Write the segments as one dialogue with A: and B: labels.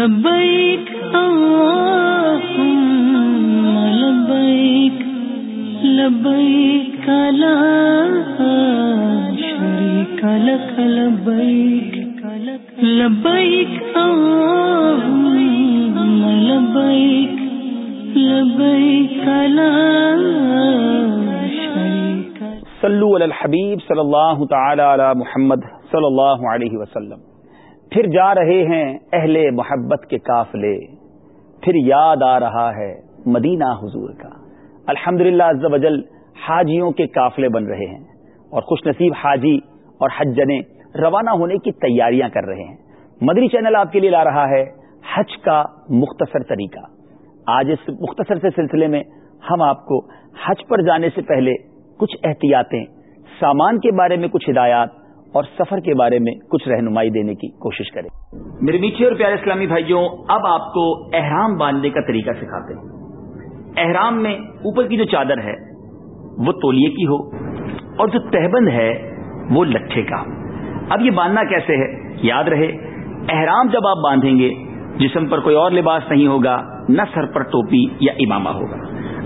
A: لبيك اللهم لبيك لبيك لا شريك لك لبيك لبيك اللهم لا
B: صلو علی الحبیب صلی اللہ تعالی علی محمد صلی اللہ علیہ وسلم۔ پھر جا رہے ہیں اہل محبت کے قافلے۔ پھر یاد آ رہا ہے مدینہ حضور کا۔ الحمد للہ حاجیوں کے قافلے بن رہے ہیں اور خوش نصیب حاجی اور حجنے روانہ ہونے کی تیاریاں کر رہے ہیں۔ مدری چینل آپ کے لیے لا رہا ہے حج کا مختصر طریقہ۔ آج اس مختصر سے سلسلے میں ہم آپ کو حج پر جانے سے پہلے کچھ احتیاطیں، سامان کے بارے میں کچھ ہدایات اور سفر کے بارے میں کچھ رہنمائی دینے کی کوشش کریں۔ میرے میٹھے اور پیارے اسلامی بھائیوں، اب آپ کو احرام باندھنے کا طریقہ سکھاتے ہیں۔ احرام میں اوپر کی جو چادر ہے، وہ تولیے کی ہو اور جو تہبند ہے، وہ لٹھے کا۔ اب یہ باندھنا کیسے ہے؟ یاد رہے، احرام جب آپ باندھیں گے، جسم پر کوئی اور لباس نہیں ہوگا، نہ سر پر ٹوپی یا امامہ ہوگا۔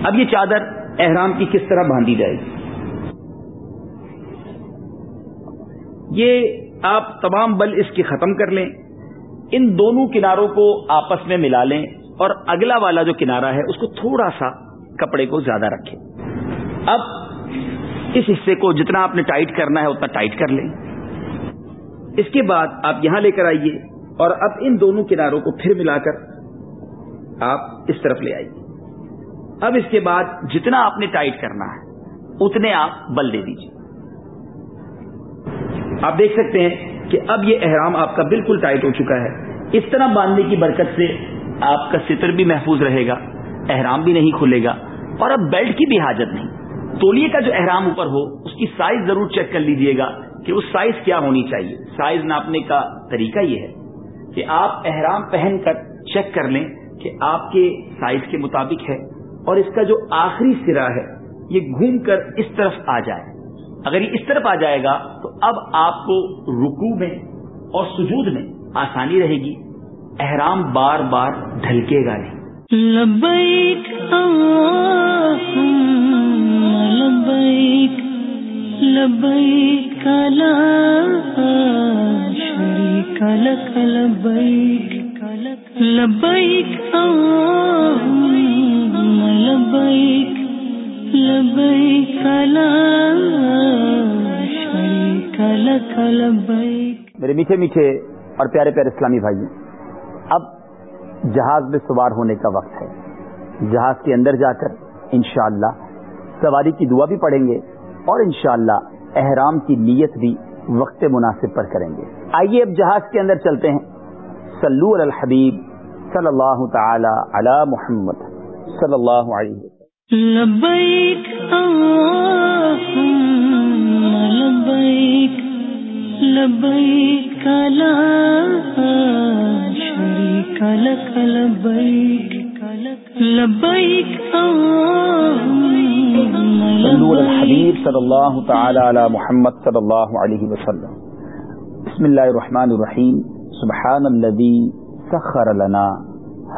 B: اب یہ چادر احرام کی کس طرح باندھی جائے گی؟ یہ آپ تمام بل اس کی ختم کر لیں، ان دونوں کناروں کو آپس میں ملا لیں اور اگلا والا جو کنارہ ہے، اس کو تھوڑا سا کپڑے کو زیادہ رکھیں۔ اب اس حصے کو جتنا آپ نے ٹائٹ کرنا ہے، اتنا ٹائٹ کر لیں۔ اس کے بعد آپ یہاں لے کر آئیے اور اب ان دونوں کناروں کو پھر ملا کر آپ اس طرف لے آئیے۔ اب اس کے بعد جتنا آپ نے ٹائٹ کرنا ہے، اتنے آپ بل دے دیجیے آپ دیکھ سکتے ہیں کہ اب یہ احرام آپ کا بالکل ٹائٹ ہو چکا ہے۔ اس طرح باندھنے کی برکت سے آپ کا ستر بھی محفوظ رہے گا، احرام بھی نہیں کھلے گا۔ اور اب بیلٹ کی بھی حاجت نہیں۔ تولیے کا جو احرام اوپر ہو، اس کی سائز ضرور چیک کر لیجیے گا کہ اس سائز کیا ہونی چاہیے۔ سائز ناپنے کا طریقہ یہ ہے کہ آپ احرام پہن کر چیک کر لیں کہ آپ کے سائز کے مطابق ہے۔ اور اس کا جو آخری سرا ہے، یہ گھوم کر اس طرف آ جائے۔ اگر یہ اس طرف آ جائے گا تو اب آپ کو رکو میں اور سجود میں آسانی رہے گی۔ احرام بار بار ڈھلکے گا نہیں۔
A: لبیک لبیک لبیک لا شریک لک، لبیک لبیک لبیک
B: میرے میٹھے میٹھے اور پیارے پیارے اسلامی بھائی، اب جہاز میں سوار ہونے کا وقت ہے۔ جہاز کے اندر جا کر انشاءاللہ سواری کی دعا بھی پڑھیں گے اور انشاءاللہ احرام کی نیت بھی وقت مناسب پر کریں گے۔ آئیے اب جہاز کے اندر چلتے ہیں۔ سلو الحبیب صلی اللہ تعالی علی محمد صلی اللہ علیہ وسلم
A: لبیک لبیک لبیک لا شریک لک لبیک لبیک
B: صلو علی الحبیب صلی اللہ تعالی علی محمد صلی اللہ علیہ وسلم۔ بسم اللہ الرحمن الرحیم سبحان الذي سخر لنا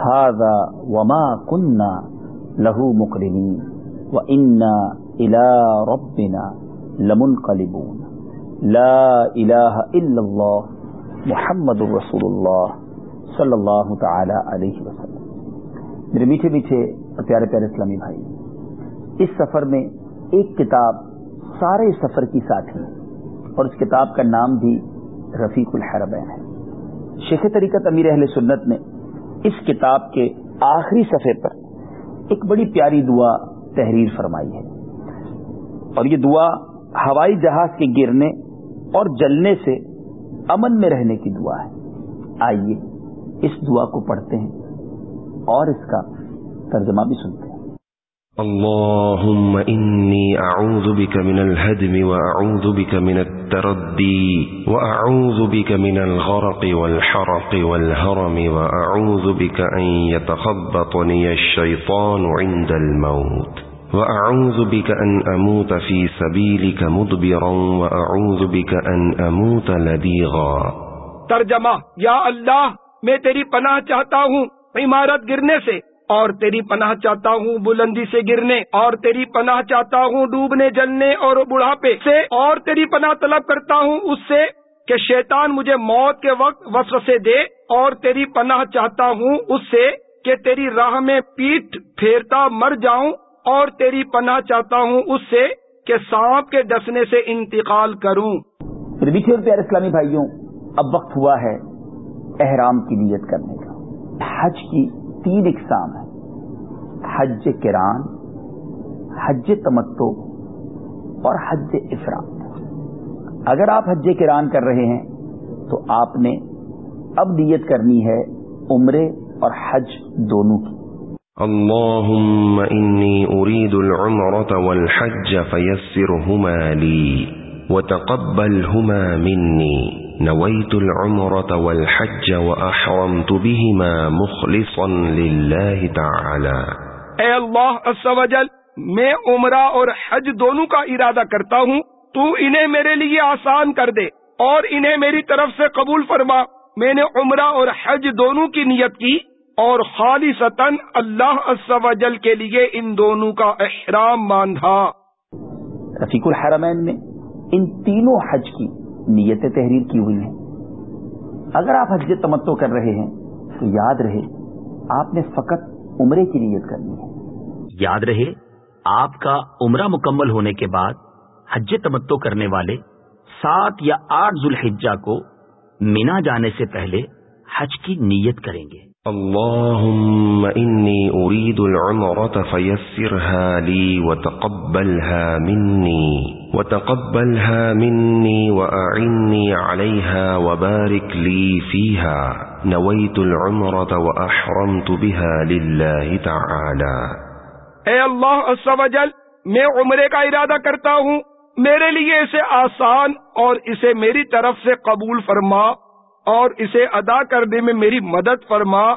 B: هذا وما كنا له مقرنين وإنا إلى ربنا لمنقلبون. لا إله إلا الله محمد رسول اللہ صلی اللہ تعالی علیہ وسلم. میرے میٹھے میٹھے پیارے پیارے اسلامی بھائی، اس سفر میں ایک کتاب سارے سفر کی ساتھی اور اس کتاب کا نام بھی رفیق الحربین ہے۔ شیخ طریقت امیر اہل سنت نے اس کتاب کے آخری صفحے پر ایک بڑی پیاری دعا تحریر فرمائی ہے۔ اور یہ دعا ہوائی جہاز کے گرنے اور جلنے سے امن میں رہنے کی دعا ہے۔ آئیے اس دعا کو پڑھتے ہیں اور اس کا ترجمہ بھی سنتے ہیں۔
C: اللهم إني أعوذ بك من الهدم وأعوذ بك من التردي وأعوذ بك من الغرق والحرق والهرم وأعوذ بك أن يتخبطني الشيطان عند الموت وأعوذ بك أن أموت في سبيلك مدبرا وأعوذ بك أن أموت لديغا
D: ترجمہ، یا اللہ، میں تیری پناہ چاہتا ہوں عمارت گرنے سے۔ اور تیری پناہ چاہتا ہوں بلندی سے گرنے، اور تیری پناہ چاہتا ہوں ڈوبنے، جلنے اور بڑھاپے سے، اور تیری پناہ طلب کرتا ہوں اس سے کہ شیطان مجھے موت کے وقت وسو سے دے، اور تیری پناہ چاہتا ہوں اس سے کہ تیری راہ میں پیٹ پھیرتا مر جاؤں، اور تیری پناہ چاہتا ہوں اس سے کہ سانپ کے ڈسنے سے انتقال کروں۔
B: پیارے اسلامی بھائیوں، اب وقت ہوا ہے احرام کی نیت کرنے کا۔ حج کی تین اقسام ہے حج کران، حج تمتو اور حج افراد۔ اگر آپ حج کران کر رہے ہیں، تو آپ نے اب نیت کرنی ہے عمرے اور حج دونوں کی۔
C: اللهم إني أريد العمرة والحج فيسرهما لي وتقبلهما مني نويت العمرة والحج وأحرمت بهما مخلصا لله تعالى.
D: اے اللہ عز و جل میں عمرہ اور حج دونوں کا ارادہ کرتا ہوں تو انہیں میرے لیے آسان کر دے اور انہیں میری طرف سے قبول فرما۔ میں نے عمرہ اور حج دونوں کی نیت کی اور خالی اللہ عز و جل کے لیے ان دونوں کا احرام باندھا
B: رفیق الحرمین میں ان تینوں حج کی نیتیں تحریر کی ہوئی ہیں۔ اگر آپ حج تمتو کر رہے ہیں، تو یاد رہے، آپ نے فقط عمرے کی نیت کرنی ہے۔
E: یاد رہے، آپ کا عمرہ مکمل ہونے کے بعد حج تمتو کرنے والے سات یا آٹھ ذوالحجہ کو مینا جانے سے پہلے حج کی نیت کریں گے۔
C: اللهم إني أريد العمرة فيسرها لي وتقبلها مني وتقبلها مني وأعني عليها وبارك لي فيها. نويت العمرة وأحرمت بها لله تعالى.
D: اے اللہ عز و جل، میں عمرے کا ارادہ کرتا ہوں، میرے لیے اسے آسان اور اسے میری طرف سے قبول فرما۔ اور اسے ادا کرنے میں میری مدد فرما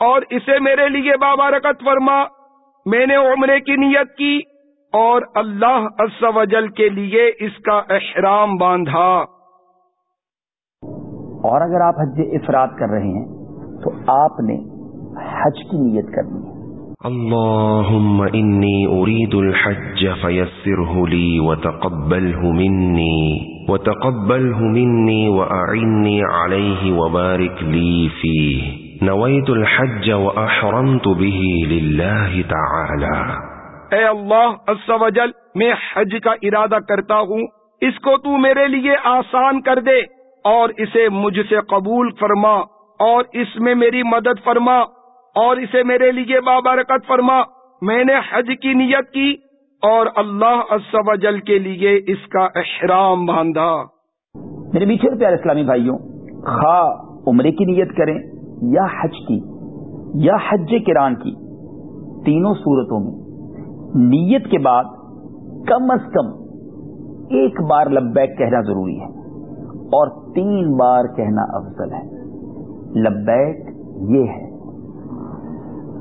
D: اور اسے میرے لیے بابارکت فرما۔ میں نے عمرے کی نیت کی اور اللہ عز و جل کے لیے اس کا احرام باندھا۔
B: اور اگر آپ حج افراد کر رہے ہیں تو آپ نے حج کی نیت کرنی ہے۔
C: اللهم إني أريد الحج فيسره لي وتقبله مني وتقبله مني وأعني عليه وبارك لي فيه. نويت الحج وأحرمت به لله تعالى.
D: اے اللہ عز و جل، میں حج کا ارادہ کرتا ہوں، اس کو تو میرے لیے آسان کر دے، اور اسے مجھ سے قبول فرما، اور اس میں میری مدد فرما۔ اور اسے میرے لیے بابرکت فرما۔ میں نے حج کی نیت کی اور اللہ عز جل کے لیے اس کا احرام باندھا۔
B: میرے میٹھے پیارے اسلامی بھائیوں، خواہ عمرے کی نیت کریں یا حج کی یا حج کران کی، تینوں صورتوں میں نیت کے بعد کم از کم ایک بار لبیک کہنا ضروری ہے اور تین بار کہنا افضل ہے۔ لبیک یہ ہے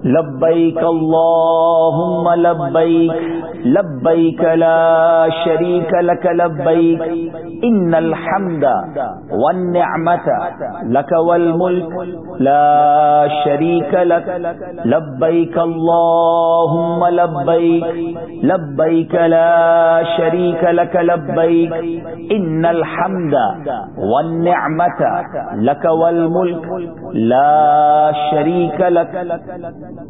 B: لبیک اللہم لبیک لبیک لا شریک لک لبیک، ان الحمد والنعمت لک والملک، لا شریک لک، لبیک اللہم لبیک لبیک لا شریک لک لبیک، ان الحمد والنعمت لک والملک، لا شریک لک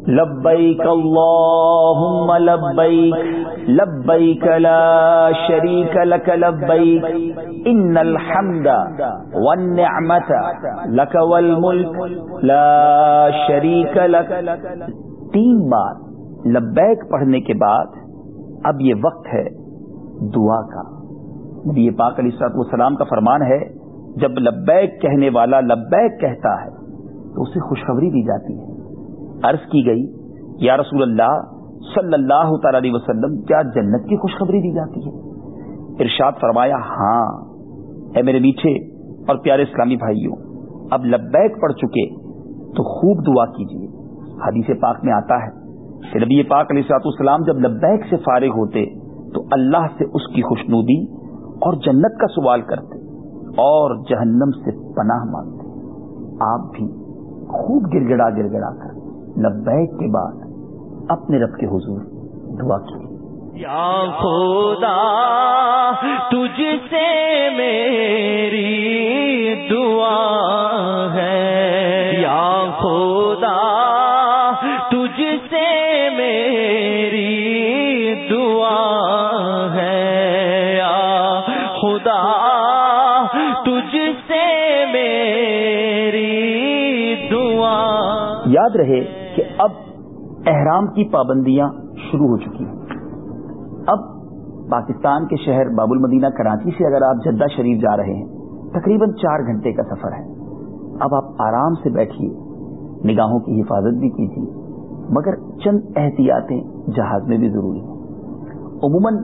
B: لبیک اللہم لبیک لبیک لا شریک لک لبیک، ان الحمد والنعمت لک والملک، لا شریک لک۔ تین بار لبیک پڑھنے کے بعد اب یہ وقت ہے دعا کا۔ نبی پاک علیہ السلط والسلام کا فرمان ہے، جب لبیک کہنے والا لبیک کہتا ہے تو اسے خوشخبری دی جاتی ہے۔ عرض کی گئی، یا رسول اللہ، صلی اللہ تعالی علیہ وسلم، کیا جنت کی خوشخبری دی جاتی ہے؟ ارشاد فرمایا ہاں اے میرے میٹھے اور پیارے اسلامی بھائیوں، اب لبیک پڑ چکے تو خوب دعا کیجیے۔ حدیث پاک میں آتا ہے کہ نبی پاک علیہ سلاط السلام جب لبیک سے فارغ ہوتے تو اللہ سے اس کی خوشنودی اور جنت کا سوال کرتے اور جہنم سے پناہ مانگتے۔ آپ بھی خوب گر گڑا گر گڑا کر لبیک کے بعد اپنے رب کے حضور دعا کی۔
F: یا خدا تجھ سے میری دعا ہے۔ یا خدا تجھ سے میری دعا ہے۔ یا خدا تجھ سے میری دعا۔
B: یاد رہے احرام کی پابندیاں شروع ہو چکی ہیں۔ اب پاکستان کے شہر باب المدینہ کراچی سے اگر آپ جدہ شریف جا رہے ہیں، تقریباً چار گھنٹے کا سفر ہے۔ اب آپ آرام سے بیٹھیے، نگاہوں کی حفاظت بھی کیجیے، مگر چند احتیاطیں جہاز میں بھی ضروری ہیں۔ عموماً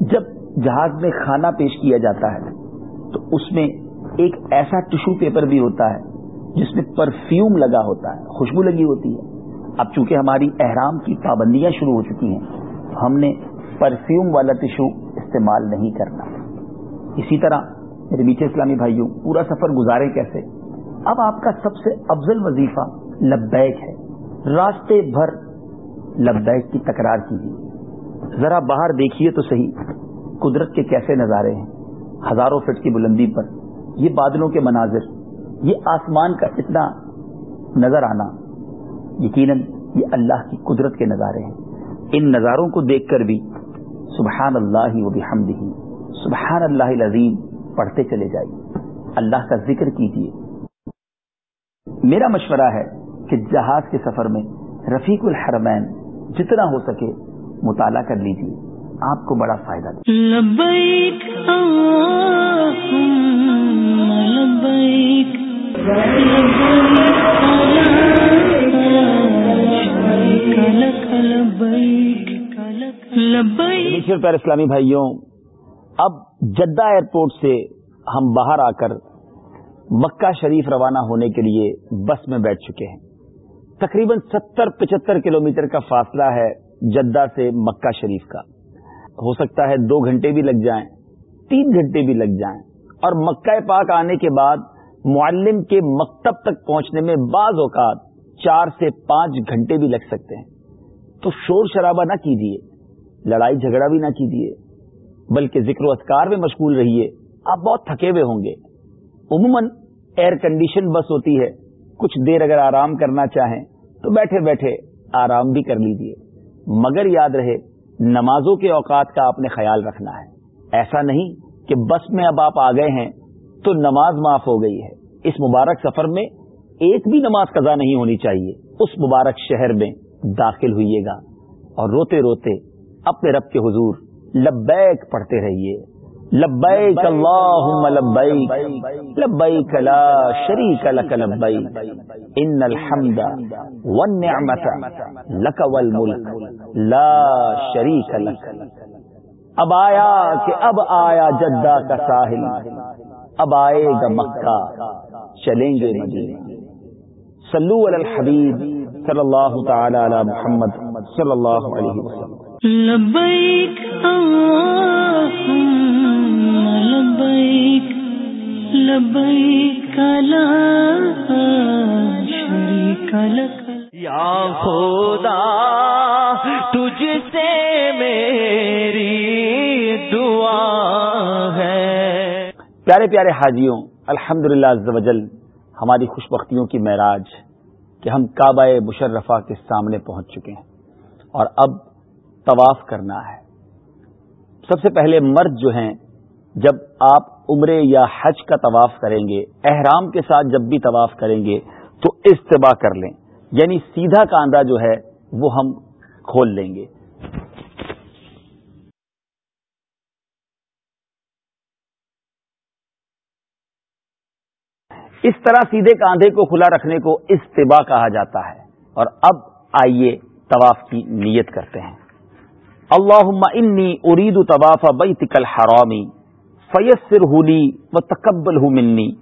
B: جب جہاز میں کھانا پیش کیا جاتا ہے، تو اس میں ایک ایسا ٹشو پیپر بھی ہوتا ہے جس میں پرفیوم لگا ہوتا ہے، خوشبو لگی ہوتی ہے۔ اب چونکہ ہماری احرام کی پابندیاں شروع ہو چکی ہیں ہم نے پرفیوم والا ٹشو استعمال نہیں کرنا۔ اسی طرح میرے میٹھے اسلامی بھائیوں، پورا سفر گزارے کیسے؟ اب آپ کا سب سے افضل وظیفہ لبیک ہے۔ راستے بھر لبیک کی تکرار کیجیے ذرا باہر دیکھیے تو صحیح قدرت کے کیسے نظارے ہیں۔ ہزاروں فٹ کی بلندی پر یہ بادلوں کے مناظر، یہ آسمان کا اتنا نظر آنا۔ یقیناً یہ اللہ کی قدرت کے نظارے ہیں۔ ان نظاروں کو دیکھ کر بھی سبحان اللہ و بحمدہ سبحان اللہ العظیم، پڑھتے چلے جائیے۔ اللہ کا ذکر کیجیے۔ میرا مشورہ ہے کہ جہاز کے سفر میں رفیق الحرمین جتنا ہو سکے مطالعہ کر لیجیے۔ آپ کو بڑا فائدہ دے۔
F: لبیک لبیک
B: پیر اسلامی بھائیوں، اب جدہ ایئرپورٹ سے ہم باہر آ کر مکہ شریف روانہ ہونے کے لیے بس میں بیٹھ چکے ہیں۔ تقریباً ستر، پچہتر کلومیٹر کا فاصلہ ہے جدہ سے مکہ شریف کا۔ ہو سکتا ہے دو گھنٹے بھی لگ جائیں، تین گھنٹے بھی لگ جائیں۔ اور مکہ پاک آنے کے بعد معلم کے مکتب تک پہنچنے میں بعض اوقات چار سے پانچ گھنٹے بھی لگ سکتے ہیں۔ تو شور شرابہ نہ کیجیے لڑائی جھگڑا بھی نہ کیجیے بلکہ ذکر و اذکار میں مشغول رہیے۔ آپ بہت تھکے ہوئے ہوں گے۔ عموماً ایئر کنڈیشن بس ہوتی ہے۔ کچھ دیر اگر آرام کرنا چاہیں تو بیٹھے بیٹھے آرام بھی کر لیجیے مگر یاد رہے، نمازوں کے اوقات کا آپ نے خیال رکھنا ہے۔ ایسا نہیں کہ بس میں اب آپ آ گئے ہیں تو نماز معاف ہو گئی ہے۔ اس مبارک سفر میں ایک بھی نماز قضا نہیں ہونی چاہیے، اس مبارک شہر میں داخل ہوئیے گا اور روتے روتے اپنے رب کے حضور لبیک پڑھتے رہیے۔ لبیک اللہم لبیک لبیک لا شریک لک لبیک۔ ان الحمد والنعمت لک والملک، لا شریک لک۔ اب آیا کہ اب آیا جدہ کا ساحل، اب آئے گا مکہ، چلیں گے مدینہ۔ صلو علی الحبیب صلی اللہ تعالی علی محمد صلی اللہ علیہ وسلم.
F: لبیک لبیک لبیک لا شریک لک۔ یا خدا تجھ سے میری دعا ہے۔
B: پیارے پیارے حاجیوں الحمد للہ ہماری خوش بختیوں کی معراج کہ ہم کعبہ مشرفہ کے سامنے پہنچ چکے ہیں اور اب طواف کرنا ہے۔ سب سے پہلے مرد جو ہیں، جب آپ عمرے یا حج کا طواف کریں گے، احرام کے ساتھ جب بھی طواف کریں گے، تو استباع کر لیں۔ یعنی سیدھا کاندھا جو ہے، وہ ہم کھول لیں گے۔ اس طرح سیدھے کاندھے کو کھلا رکھنے کو استباع کہا جاتا ہے۔ اور اب آئیے طواف کی نیت کرتے ہیں۔ اللہ انی ارید طواف بیتک الحرامی فیسر ہولی و تقبل منی۔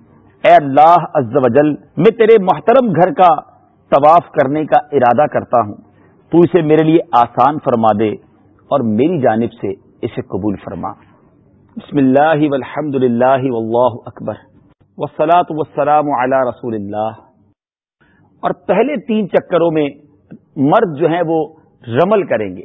B: اے اللہ عز و جل، میں تیرے محترم گھر کا طواف کرنے کا ارادہ کرتا ہوں۔ تو اسے میرے لیے آسان فرما دے اور میری جانب سے اسے قبول فرما۔ بسم اللہ والحمد للہ واللہ اکبر۔ وسلات وسلام علی رسول اللہ۔ اور پہلے تین چکروں میں مرد جو ہیں وہ رمل کریں گے۔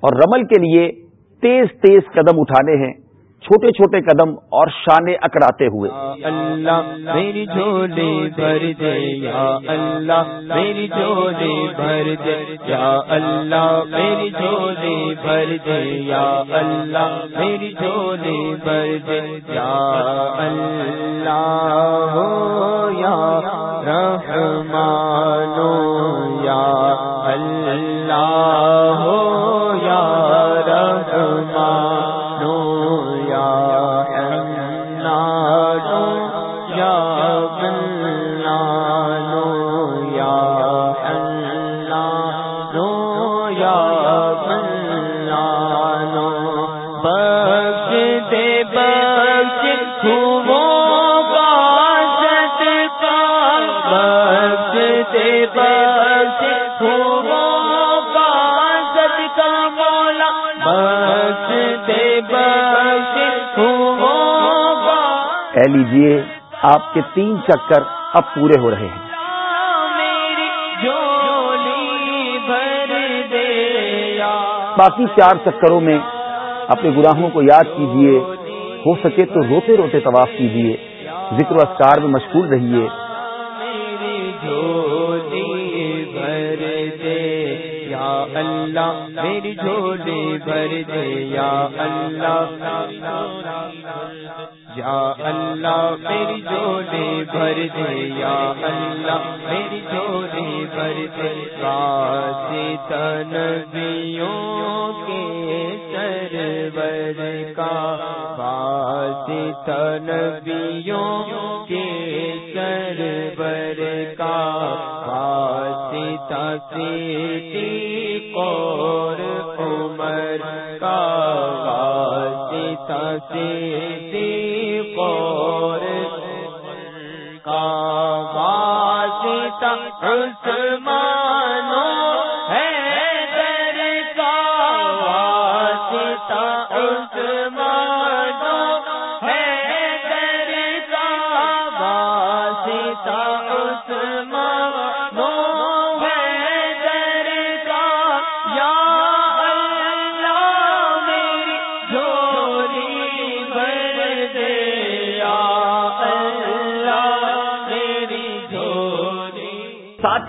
B: اور رمل کے لیے تیز تیز قدم اٹھانے ہیں۔ چھوٹے چھوٹے قدم اور شانے اکڑاتے ہوئے۔
F: اللہ، میری جھولی بھر دے، یا اللہ، میری جھولی بھر دے، یا اللہ، میری جھولی بھر دے، یا اللہ، میری جھولی بھر دے، یا اللہ ہو یا رحمانو، یا اللہ
B: کہہ لیجیے، آپ کے تین چکر اب پورے ہو رہے ہیں۔ باقی چار چکروں میں اپنے گناہوں کو یاد کیجیے، ہو سکے تو روتے روتے طواف کیجیے، ذکر و اسکار میں مشغول رہیے۔
F: اللہ، میری جھولی بھر دے، یا اللہ۔ یا اللہ میری جھولی بھر دے، یا اللہ میری جھولی بھر دے۔ کاسی نبیوں کے سرور کا، واسطہ نبیوں کے سرور کا، واسطہ صدیق اور عمر کا، واسطہ صدیق
B: ہاں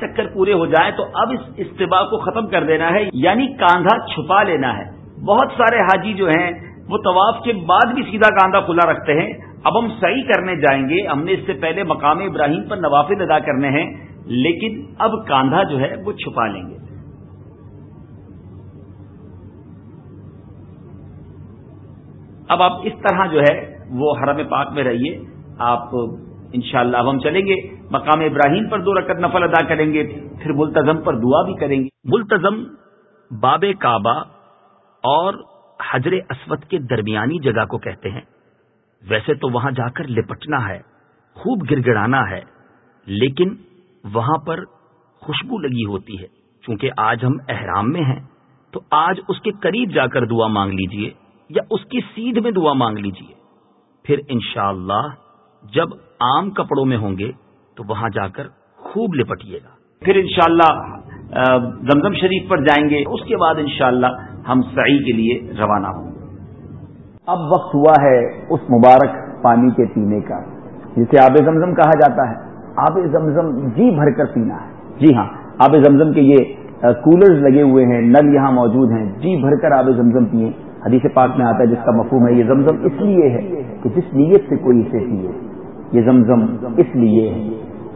B: چکر پورے ہو جائیں تو اب اس استباع کو ختم کر دینا ہے یعنی کاندھا چھپا لینا ہے۔ بہت سارے حاجی جو ہیں، وہ طواف کے بعد بھی سیدھا کاندھا کھلا رکھتے ہیں۔ اب ہم صحیح کرنے جائیں گے، ہم نے اس سے پہلے مقام ابراہیم پر نوافل ادا کرنے ہیں، لیکن اب کاندھا جو ہے، وہ چھپا لیں گے۔ اب آپ اس طرح جو ہے، وہ حرم پاک میں رہیے۔ آپ انشاءاللہ اب ہم چلیں گے۔ مقام ابراہیم پر دو رکعت نفل ادا کریں گے، پھر ملتظم پر دعا بھی کریں گے۔
G: ملتظم باب کعبہ اور حجر اسود کے درمیانی جگہ کو کہتے ہیں۔ ویسے تو وہاں جا کر لپٹنا ہے، خوب گر گڑانا ہے، لیکن وہاں پر خوشبو لگی ہوتی ہے۔ چونکہ آج ہم احرام میں ہیں، تو آج اس کے قریب جا کر دعا مانگ لیجیے یا اس کی سیدھ میں دعا مانگ لیجیے۔ پھر انشاءاللہ جب عام کپڑوں میں ہوں گے تو وہاں جا کر خوب لپٹیے گا۔
B: پھر انشاءاللہ زمزم شریف پر جائیں گے۔ اس کے بعد انشاءاللہ ہم سعی کے لیے روانہ ہوں گے۔ اب وقت ہوا ہے اس مبارک پانی کے پینے کا، جسے آب زمزم کہا جاتا ہے۔ آب زمزم جی بھر کر پینا ہے۔ جی ہاں آب زمزم کے یہ کولرز لگے ہوئے ہیں، نل یہاں موجود ہیں۔ جی بھر کر آب زمزم پیئے حدیث پاک میں آتا ہے، جس کا مفہوم ہے، یہ زمزم اس لیے ہے کہ جس نیت سے کوئی اسے پیے یہ زمزم اس لیے ہے۔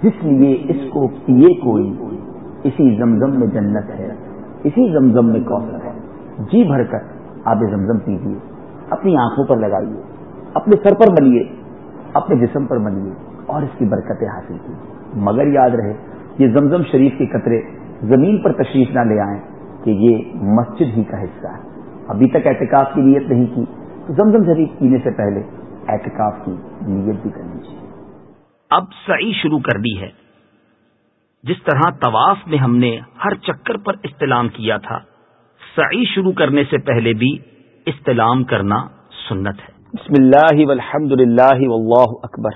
B: جس لیے اس کو پیے کوئی، اسی زمزم میں جنت ہے، اسی زمزم میں کوثر ہے۔ جی بھر کر آب زمزم پیجیے، اپنی آنکھوں پر لگائیے، اپنے سر پر ملیے، اپنے جسم پر ملیے اور اس کی برکتیں حاصل کیجیے۔ مگر یاد رہے، یہ زمزم شریف کے قطرے زمین پر تشریف نہ لے آئیں کہ یہ مسجد ہی کا حصہ ہے۔ ابھی تک احتکاف کی نیت نہیں کی، تو زمزم شریف پینے سے پہلے احتکاف کی نیت بھی کرنی چاہیے۔
G: اب سعی شروع کر دی ہے۔ جس طرح طواف میں ہم نے ہر چکر پر استلام کیا تھا، سعی شروع کرنے سے پہلے بھی استلام کرنا سنت ہے۔
B: بسم اللہ والحمد للہ واللہ اکبر۔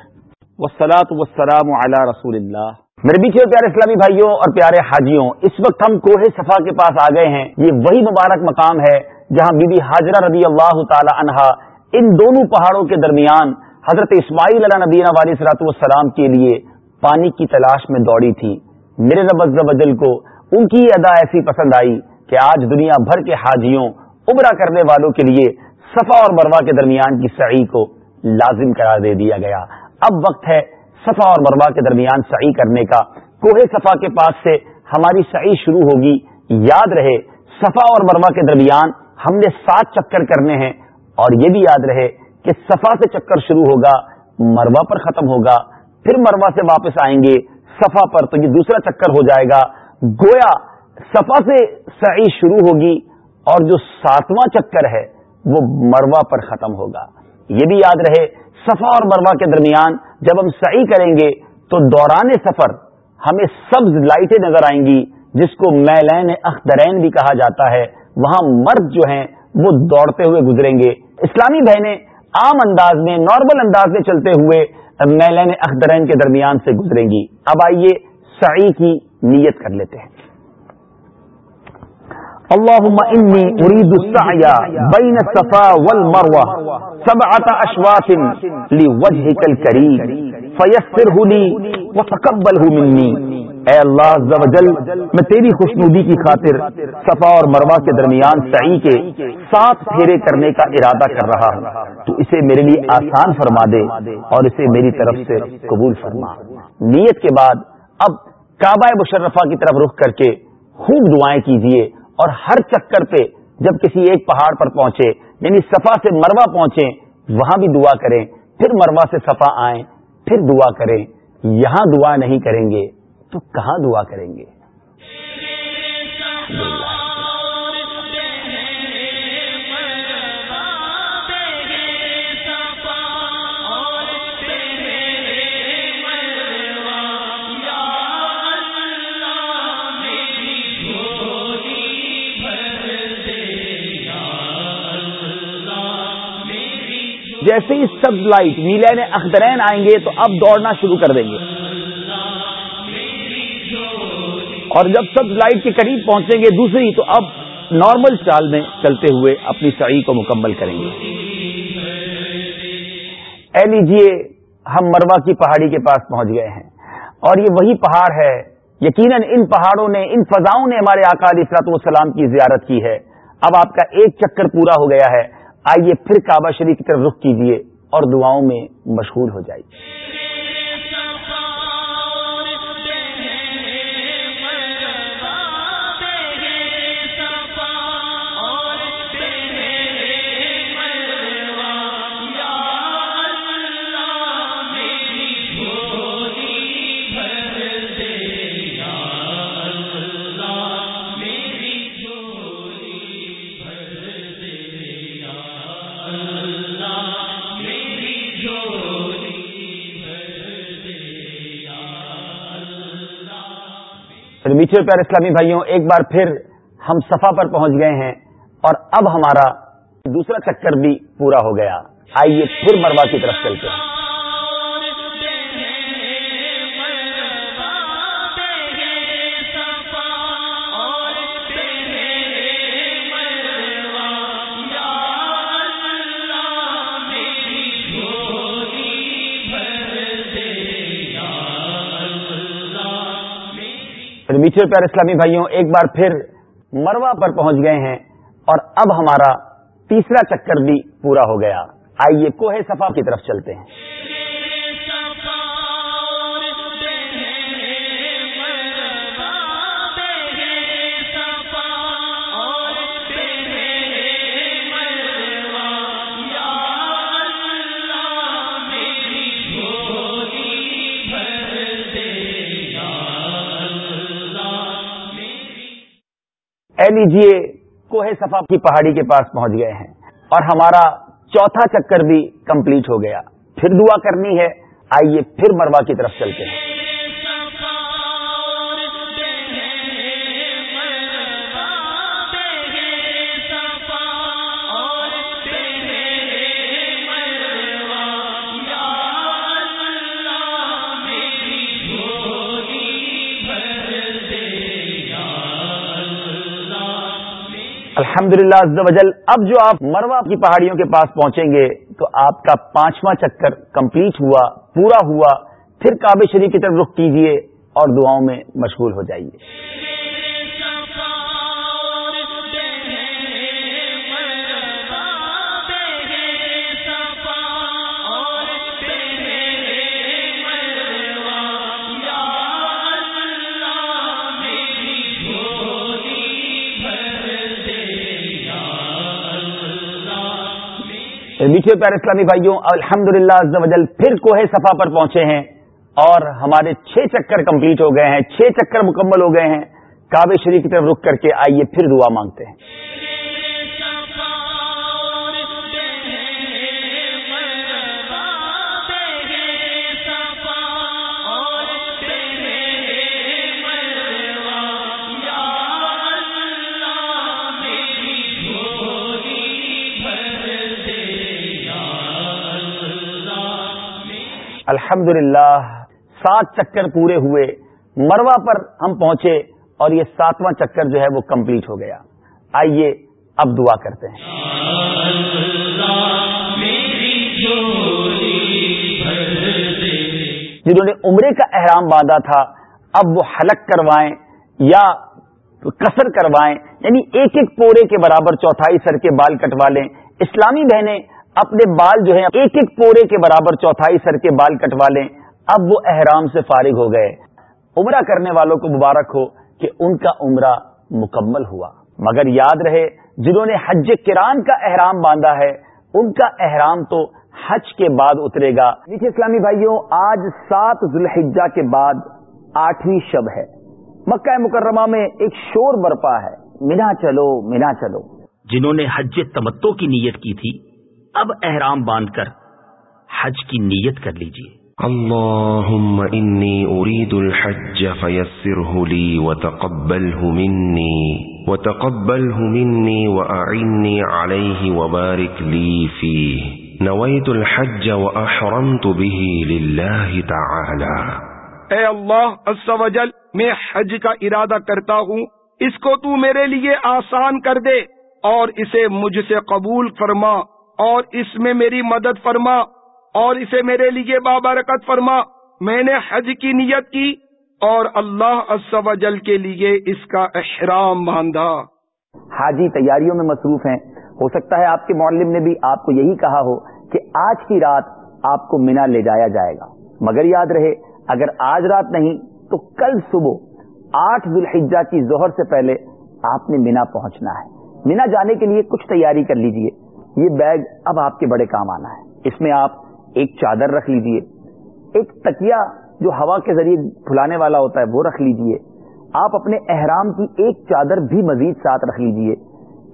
B: والصلاة والسلام علی رسول اللہ۔ میرے بیچے پیارے اسلامی بھائیوں اور پیارے حاجیوں، اس وقت ہم کوہ صفا کے پاس آ گئے ہیں۔ یہ وہی مبارک مقام ہے جہاں بی بی حاجرہ رضی اللہ تعالی عنہا ان دونوں پہاڑوں کے درمیان حضرت اسماعیل علیہ نبی والی صلاحت والسلام کے لیے پانی کی تلاش میں دوڑی تھی۔ میرے رب دل کو ان کی ادا ایسی پسند آئی کہ آج دنیا بھر کے حاجیوں ابرا کرنے والوں کے لیے صفا اور مروا کے درمیان کی سعی کو لازم قرار دے دیا گیا۔ اب وقت ہے صفا اور مروا کے درمیان سعی کرنے کا۔ کوہ صفا کے پاس سے ہماری سعی شروع ہوگی۔ یاد رہے، صفا اور مروا کے درمیان ہم نے سات چکر کرنے ہیں اور یہ بھی یاد رہے کہ صفا سے چکر شروع ہوگا مروا پر ختم ہوگا، پھر مروا سے واپس آئیں گے، صفا پر تو یہ دوسرا چکر ہو جائے گا۔ گویا صفا سے سعی شروع ہوگی اور جو ساتواں چکر ہے، وہ مروا پر ختم ہوگا۔ یہ بھی یاد رہے، صفا اور مروا کے درمیان جب ہم صحیح کریں گے، تو دوران سفر ہمیں سبز لائٹیں نظر آئیں گی، جس کو میلین اخترین بھی کہا جاتا ہے۔ وہاں مرد جو ہیں، وہ دوڑتے ہوئے گزریں گے۔ اسلامی بہنیں عام انداز میں، نارمل انداز میں چلتے ہوئے میلین اخترین کے درمیان سے گزریں گی۔ اب آئیے سعی کی نیت کر لیتے ہیں۔ اللهم إني أريد السعي بين الصفا والمروة سبعة أشواط لوجهك الكريم. فيسره لي وتقبله مني. اے اللہ عز و جل، میں تیری خوشنودی کی خاطر صفا اور مروا کے درمیان سعی کے سات پھیرے کرنے کا ارادہ کر رہا ہوں۔ تو اسے میرے لیے آسان فرما دے اور اسے میری طرف سے قبول فرما۔ نیت کے بعد اب کعبہ مشرفہ کی طرف رخ کر کے خوب دعائیں کیجیے اور ہر چکر پہ جب کسی ایک پہاڑ پر پہنچے یعنی صفا سے مروا پہنچے وہاں بھی دعا کریں، پھر مروا سے صفا آئیں، پھر دعا کریں، یہاں دعا نہیں کریں گے تو کہاں دعا کریں گے؟ جیسے ہی سب لائٹ نیلین اخترین آئیں گے تو اب دوڑنا شروع کر دیں گے۔ اور جب سب لائٹ کے قریب پہنچیں گے دوسری، تو اب نارمل چال میں چلتے ہوئے اپنی سعی کو مکمل کریں گے۔ اے لیجیے ہم مروا کی پہاڑی کے پاس پہنچ گئے ہیں۔ اور یہ وہی پہاڑ ہے، یقیناً ان پہاڑوں نے، ان فضاؤں نے ہمارے آقا علیہ السلاط والسلام کی زیارت کی ہے۔ اب آپ کا ایک چکر پورا ہو گیا ہے۔ آئیے پھر کعبہ شریف کی طرف رخ کیجیے اور دعاؤں میں مشہور ہو جائیے۔ میٹھے پیار اسلامی بھائیوں، ایک بار پھر ہم سفا پر پہنچ گئے ہیں اور اب ہمارا دوسرا چکر بھی پورا ہو گیا۔ آئیے پھر مروا کی طرف چلتے ہیں۔ میٹھے پیار اسلامی بھائیوں، ایک بار پھر مروا پر پہنچ گئے ہیں اور اب ہمارا تیسرا چکر بھی پورا ہو گیا۔ آئیے کوہ صفا کی طرف چلتے ہیں۔ لیجیے کوہ صفا کی پہاڑی کے پاس پہنچ گئے ہیں اور ہمارا چوتھا چکر بھی کمپلیٹ ہو گیا۔ پھر دعا کرنی ہے، آئیے پھر مروا کی طرف چلتے ہیں۔ الحمد للہ وجل، اب جو آپ مروا کی پہاڑیوں کے پاس پہنچیں گے، تو آپ کا پانچواں چکر کمپلیٹ ہوا، پورا ہوا، پھر کعبے شریف کی طرف رخ کیجیے اور دعاؤں میں مشغول ہو جائیے۔ میٹھے پیارے اسلامی بھائیوں الحمد للہ پھر کوہ صفا پر پہنچے ہیں اور ہمارے چھ چکر کمپلیٹ ہو گئے ہیں، چھ چکر مکمل ہو گئے ہیں۔ کعبے شریف کی طرف رک کر کے آئیے، پھر دعا مانگتے ہیں۔ الحمد سات چکر پورے ہوئے، مروا پر ہم پہنچے اور یہ ساتواں چکر جو ہے وہ کمپلیٹ ہو گیا۔ آئیے اب دعا کرتے ہیں۔ جنہوں نے عمرے کا احرام باندھا تھا، اب وہ حلق کروائیں یا کسر کروائیں یعنی ایک ایک پورے کے برابر چوتھائی سر کے بال کٹوا لیں۔ اسلامی بہنیں اپنے بال جو ہیں، ایک ایک پورے کے برابر چوتھائی سر کے بال کٹوا لیں۔ اب وہ احرام سے فارغ ہو گئے۔ عمرہ کرنے والوں کو مبارک ہو کہ ان کا عمرہ مکمل ہوا۔ مگر یاد رہے، جنہوں نے حج کران کا احرام باندھا ہے، ان کا احرام تو حج کے بعد اترے گا۔ نیچے اسلامی بھائیوں، آج سات ذوالحجہ کے بعد آٹھویں شب ہے۔ مکہ مکرمہ میں ایک شور برپا ہے۔ منا چلو منا چلو۔
G: جنہوں نے حج تمتو کی نیت کی تھی اب احرام باندھ کر حج کی نیت کر لیجیے
C: اللهم إني أريد الحج فيسره لي وتقبله مني وتقبله مني وأعني عليه وبارك لي فيه نويت الحج وأحرمت به لله تعالى
H: اے اللہ عز و جل میں حج کا ارادہ کرتا ہوں۔ اس کو تو میرے لیے آسان کر دے اور اسے مجھ سے قبول فرما۔ اور اس میں میری مدد فرما اور اسے میرے لیے بابرکت فرما۔ میں نے حج کی نیت کی اور اللہ و جل کے لیے اس کا احرام باندھا۔
B: حاجی تیاریوں میں مصروف ہیں۔ ہو سکتا ہے آپ کے معلم نے بھی آپ کو یہی کہا ہو کہ آج کی رات آپ کو مینا لے جایا جائے گا۔ مگر یاد رہے، اگر آج رات نہیں تو کل صبح آٹھ ذوالحجہ کی زہر سے پہلے آپ نے مینا پہنچنا ہے۔ مینا جانے کے لیے کچھ تیاری کر لیجیے۔ یہ بیگ اب آپ کے بڑے کام آنا ہے۔ اس میں آپ ایک چادر رکھ لیجیے۔ ایک تکیا جو ہوا کے ذریعے پھلانے والا ہوتا ہے وہ رکھ لیجیے۔ آپ اپنے احرام کی ایک چادر بھی مزید ساتھ رکھ لیجیے۔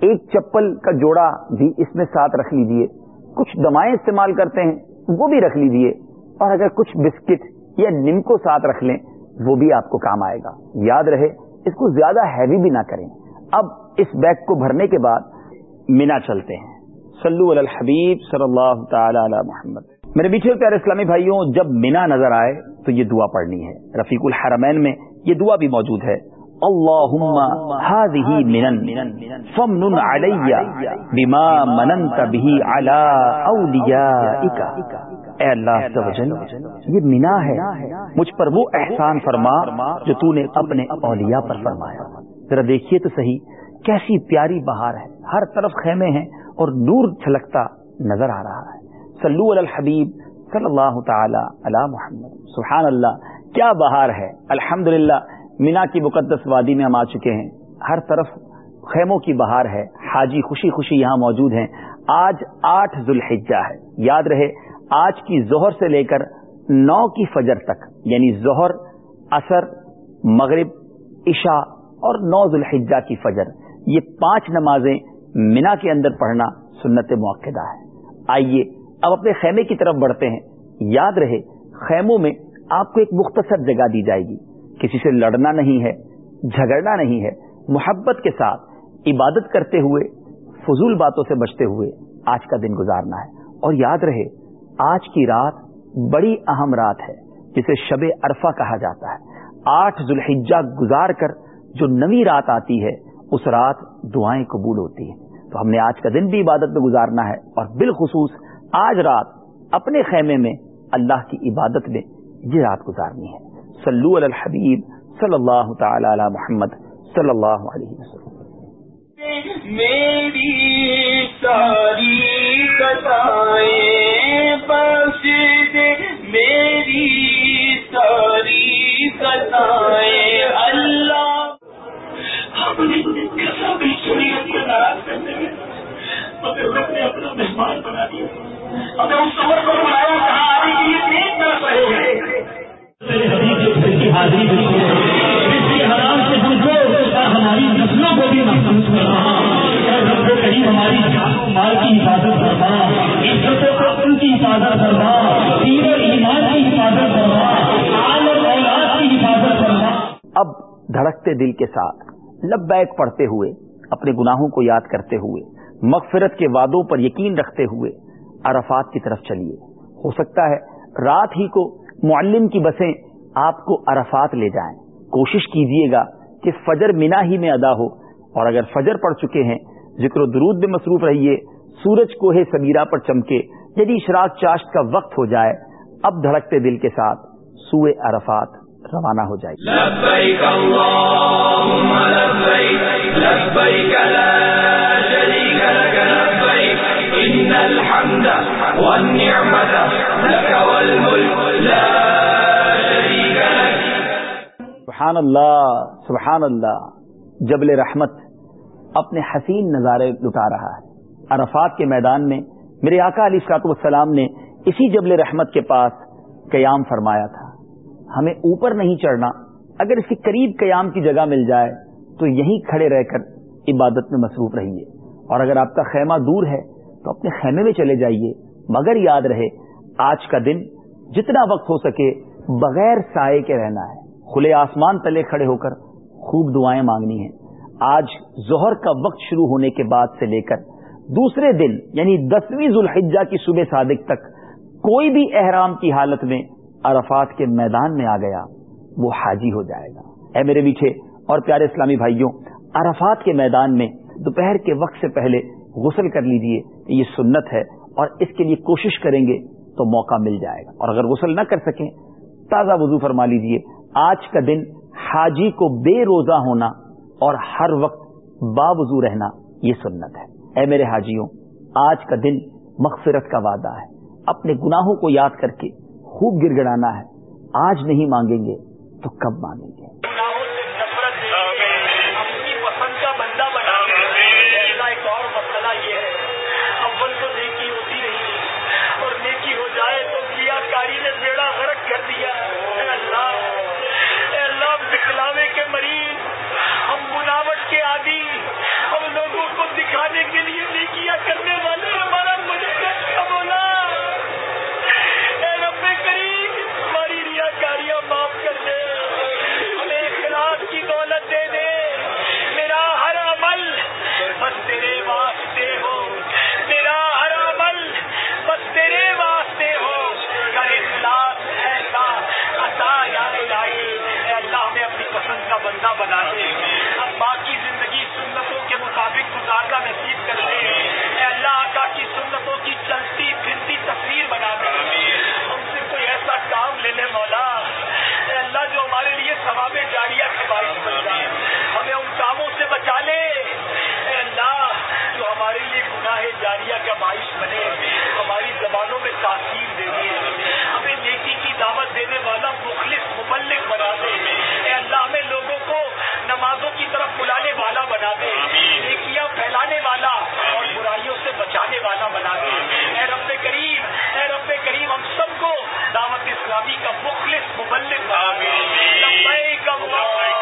B: ایک چپل کا جوڑا بھی اس میں ساتھ رکھ لیجیے۔ کچھ دمائیں استعمال کرتے ہیں، وہ بھی رکھ لیجیے۔ اور اگر کچھ بسکٹ یا نم کو ساتھ رکھ لیں، وہ بھی آپ کو کام آئے گا۔ یاد رہے، اس کو زیادہ ہیوی بھی نہ کریں۔ اب اس بیگ کو بھرنے کے بعد مینا چلتے ہیں۔ صلو علی الحبیب صلی اللہ تعالی علی محمد. میرے پیچھے پیارے اسلامی بھائیوں، جب مینا نظر آئے تو یہ دعا پڑھنی ہے. رفیق الحرمین میں یہ دعا بھی موجود ہے. اللہم هذه منن فمنن علی بما مننت به علی اولیائک اے اللہ یہ مینا ہے. مجھ پر وہ احسان فرما جو تو نے اپنے اولیاء پر فرمایا. ذرا دیکھیے تو صحیح کیسی پیاری بہار ہے۔ ہر طرف خیمے ہیں اور نور چھلکتا نظر آ رہا ہے۔ سلو الحبیب صلی اللہ تعالی علی محمد۔ سبحان اللہ کیا بہار ہے۔ الحمد مینا کی مقدس وادی میں ہم آ چکے ہیں۔ ہر طرف خیموں کی بہار ہے۔ حاجی خوشی خوشی یہاں موجود ہیں۔ آج آٹھ ذوالحجہ ہے۔ یاد رہے، آج کی زہر سے لے کر نو کی فجر تک یعنی زہر اثر مغرب، عشاء اور نو ذوالحجہ کی فجر۔ یہ پانچ نمازیں مینا کے اندر پڑھنا سنت موقع ہے۔ آئیے اب اپنے خیمے کی طرف بڑھتے ہیں۔ یاد رہے، خیموں میں آپ کو ایک مختصر جگہ دی جائے گی۔ کسی سے لڑنا نہیں ہے، جھگڑنا نہیں ہے۔ محبت کے ساتھ عبادت کرتے ہوئے، فضول باتوں سے بچتے ہوئے آج کا دن گزارنا ہے۔ اور یاد رہے، آج کی رات بڑی اہم رات ہے، جسے شب عرفہ کہا جاتا ہے۔ آٹھ ذوالحجہ گزار کر جو نوی رات آتی ہے اس رات دعائیں قبول ہوتی ہیں۔ تو ہم نے آج کا دن بھی عبادت میں گزارنا ہے اور بالخصوص آج رات اپنے خیمے میں اللہ کی عبادت میں یہ رات گزارنی ہے۔ سلو الحبیب صلی اللہ تعالی علی محمد صلی اللہ علیہ وسلم۔
H: میری ساری بس میری ساری کتائیں اللہ بھی شریعت کو ناراض کرتے ہیں مگر رب نے اپنا مہمان بنا دیا اس کو بنایا آنے کے لیے ایک طرف رہے ہیں حاضری حرام سے ہم کو ہماری نسلوں کو بھی محسوس کرنا۔ رب کریم ہماری جان و مال کی حفاظت کرنا عزت و عقل کی حفاظت کرنا دین و ایمان کی حفاظت کرنا آل اور اولاد کی حفاظت کرنا
B: اب دھڑکتے دل کے ساتھ۔ لبیک پڑھتے ہوئے، اپنے گناہوں کو یاد کرتے ہوئے، مغفرت کے وعدوں پر یقین رکھتے ہوئے عرفات کی طرف چلیے۔ ہو سکتا ہے رات ہی کو معلم کی بسیں آپ کو عرفات لے جائیں۔ کوشش کیجیے گا کہ فجر مینا ہی میں ادا ہو۔ اور اگر فجر پڑ چکے ہیں، ذکر و درود میں مصروف رہیے، سورج کو ہے سبیرا پر چمکے یدی اشراق چاشت کا وقت ہو جائے، اب دھڑکتے دل کے ساتھ سوئے عرفات۔ روانہ ہو جائے سبحان اللہ سبحان اللہ جبل رحمت اپنے حسین نظارے لٹا رہا ہے۔ عرفات کے میدان میں میرے آقا علی سلاط والسلام نے اسی جبل رحمت کے پاس قیام فرمایا تھا۔ ہمیں اوپر نہیں چڑھنا، اگر اس کے قریب قیام کی جگہ مل جائے، تو یہیں کھڑے رہ کر عبادت میں مصروف رہیے۔ اور اگر آپ کا خیمہ دور ہے، تو اپنے خیمے میں چلے جائیے۔ مگر یاد رہے، آج کا دن جتنا وقت ہو سکے بغیر سائے کے رہنا ہے۔ کھلے آسمان تلے کھڑے ہو کر خوب دعائیں مانگنی ہیں۔ آج ظہر کا وقت شروع ہونے کے بعد سے لے کر دوسرے دن یعنی دسویں ذوالحجہ کی صبح صادق تک، کوئی بھی احرام کی حالت میں عرفات کے میدان میں آ گیا، وہ حاجی ہو جائے گا۔ اے میرے میٹھے اور پیارے اسلامی بھائیوں، عرفات کے میدان میں دوپہر کے وقت سے پہلے غسل کر لیجیے، یہ سنت ہے اور اس کے لیے کوشش کریں گے تو موقع مل جائے گا۔ اور اگر غسل نہ کر سکیں، تازہ وضو فرما لیجیے۔ آج کا دن حاجی کو بے روزہ ہونا اور ہر وقت با وضو رہنا، یہ سنت ہے۔ اے میرے حاجیوں، آج کا دن مغفرت کا وعدہ ہے۔ اپنے گناہوں کو یاد کر کے خوب گڑ گڑانا ہے آج نہیں مانگیں گے تو کب مانگیں گے؟
H: بندہ بنا دے اب باقی زندگی سنتوں کے مطابق گزارنا نصیب کر دے اے اللہ، آقا کی سنتوں کی چلتی پھرتی تصویر بنا دے۔ ہم سے کوئی ایسا کام لے لے مولا۔ اے اللہ، جو ہمارے لیے ثواب جاریہ کا باعث بن جائے۔ ہمیں ان کاموں سے بچا لے۔ اے اللہ، جو ہمارے لیے گناہ جاریہ کا باعث بنے۔ ہماری زبانوں میں تاثیر دے دے۔ ہمیں نیکی کی دعوت دینے والا مخلص مبلک بنا دے۔ کی طرف بلانے والا بنا دے نیکیاں پھیلانے والا اور برائیوں سے بچانے والا بنا دے۔ اے رب کریم اے رب کریم ہم سب کو دعوت اسلامی کا مخلص مبلک بنا دے۔ لبیک اللہم۔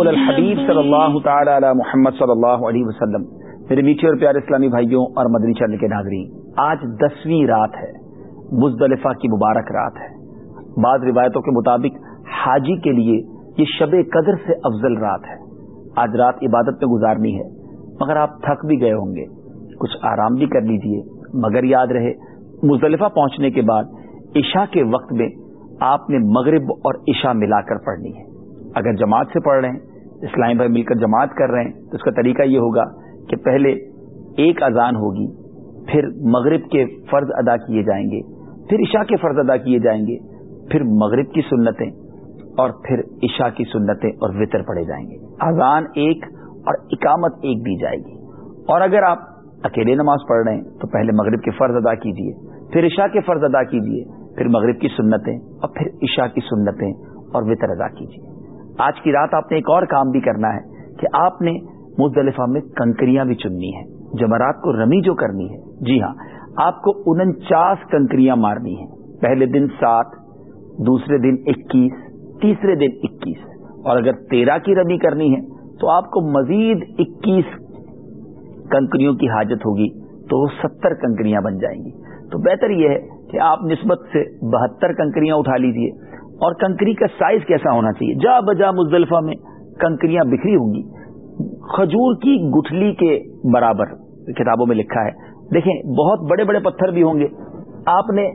B: علی الحبیب صلی اللہ تعالی علی محمد صلی اللہ علیہ وسلم۔ میرے میٹھے اور پیارے اسلامی بھائیوں اور مدنی چل کے ناظرین، آج دسویں رات ہے، مزدلفہ کی مبارک رات ہے۔ بعض روایتوں کے مطابق حاجی کے لیے یہ شب قدر سے افضل رات ہے۔ آج رات عبادت میں گزارنی ہے، مگر آپ تھک بھی گئے ہوں گے۔ کچھ آرام بھی کر لیجیے۔ مگر یاد رہے، مزدلفہ پہنچنے کے بعد عشاء کے وقت میں آپ نے مغرب اور عشاء ملا کر پڑھنی ہے۔ اگر جماعت سے پڑھ رہے ہیں اسلام بھائی مل کر جماعت کر رہے ہیں، تو اس کا طریقہ یہ ہوگا کہ پہلے ایک اذان ہوگی، پھر مغرب کے فرض ادا کیے جائیں گے، پھر عشاء کے فرض ادا کیے جائیں گے، پھر مغرب کی سنتیں اور پھر عشاء کی سنتیں اور وطر پڑے جائیں گے۔ اذان ایک اور اقامت ایک دی جائے گی۔ اور اگر آپ اکیلے نماز پڑھ رہے ہیں، تو پہلے مغرب کے فرض ادا کیجیے پھر عشاء کے فرض ادا کیجیے پھر مغرب کی سنتیں اور پھر عشاء کی سنتیں اور وطر ادا کیجیے آج کی رات آپ نے ایک اور کام بھی کرنا ہے کہ آپ نے مزدلفہ میں کنکریاں بھی چننی ہیں جمعرات کو رمی جو کرنی ہے۔ جی ہاں آپ کو انچاس کنکریاں مارنی ہیں۔ پہلے دن سات، دوسرے دن اکیس، تیسرے دن اکیس۔ اور اگر تیرہ کی رمی کرنی ہے تو آپ کو مزید اکیس کنکریوں کی حاجت ہوگی تو وہ ستر کنکریاں بن جائیں گی۔ تو بہتر یہ ہے کہ آپ نسبت سے بہتر کنکریاں اٹھا لیجیے۔ اور کنکری کا سائز کیسا ہونا چاہیے؟ جا بجا مزدلفہ میں کنکریاں بکھری ہوں گی۔ کھجور کی گٹھلی کے برابر کتابوں میں لکھا ہے۔ دیکھیں، بہت بڑے بڑے پتھر بھی ہوں گے۔ آپ نے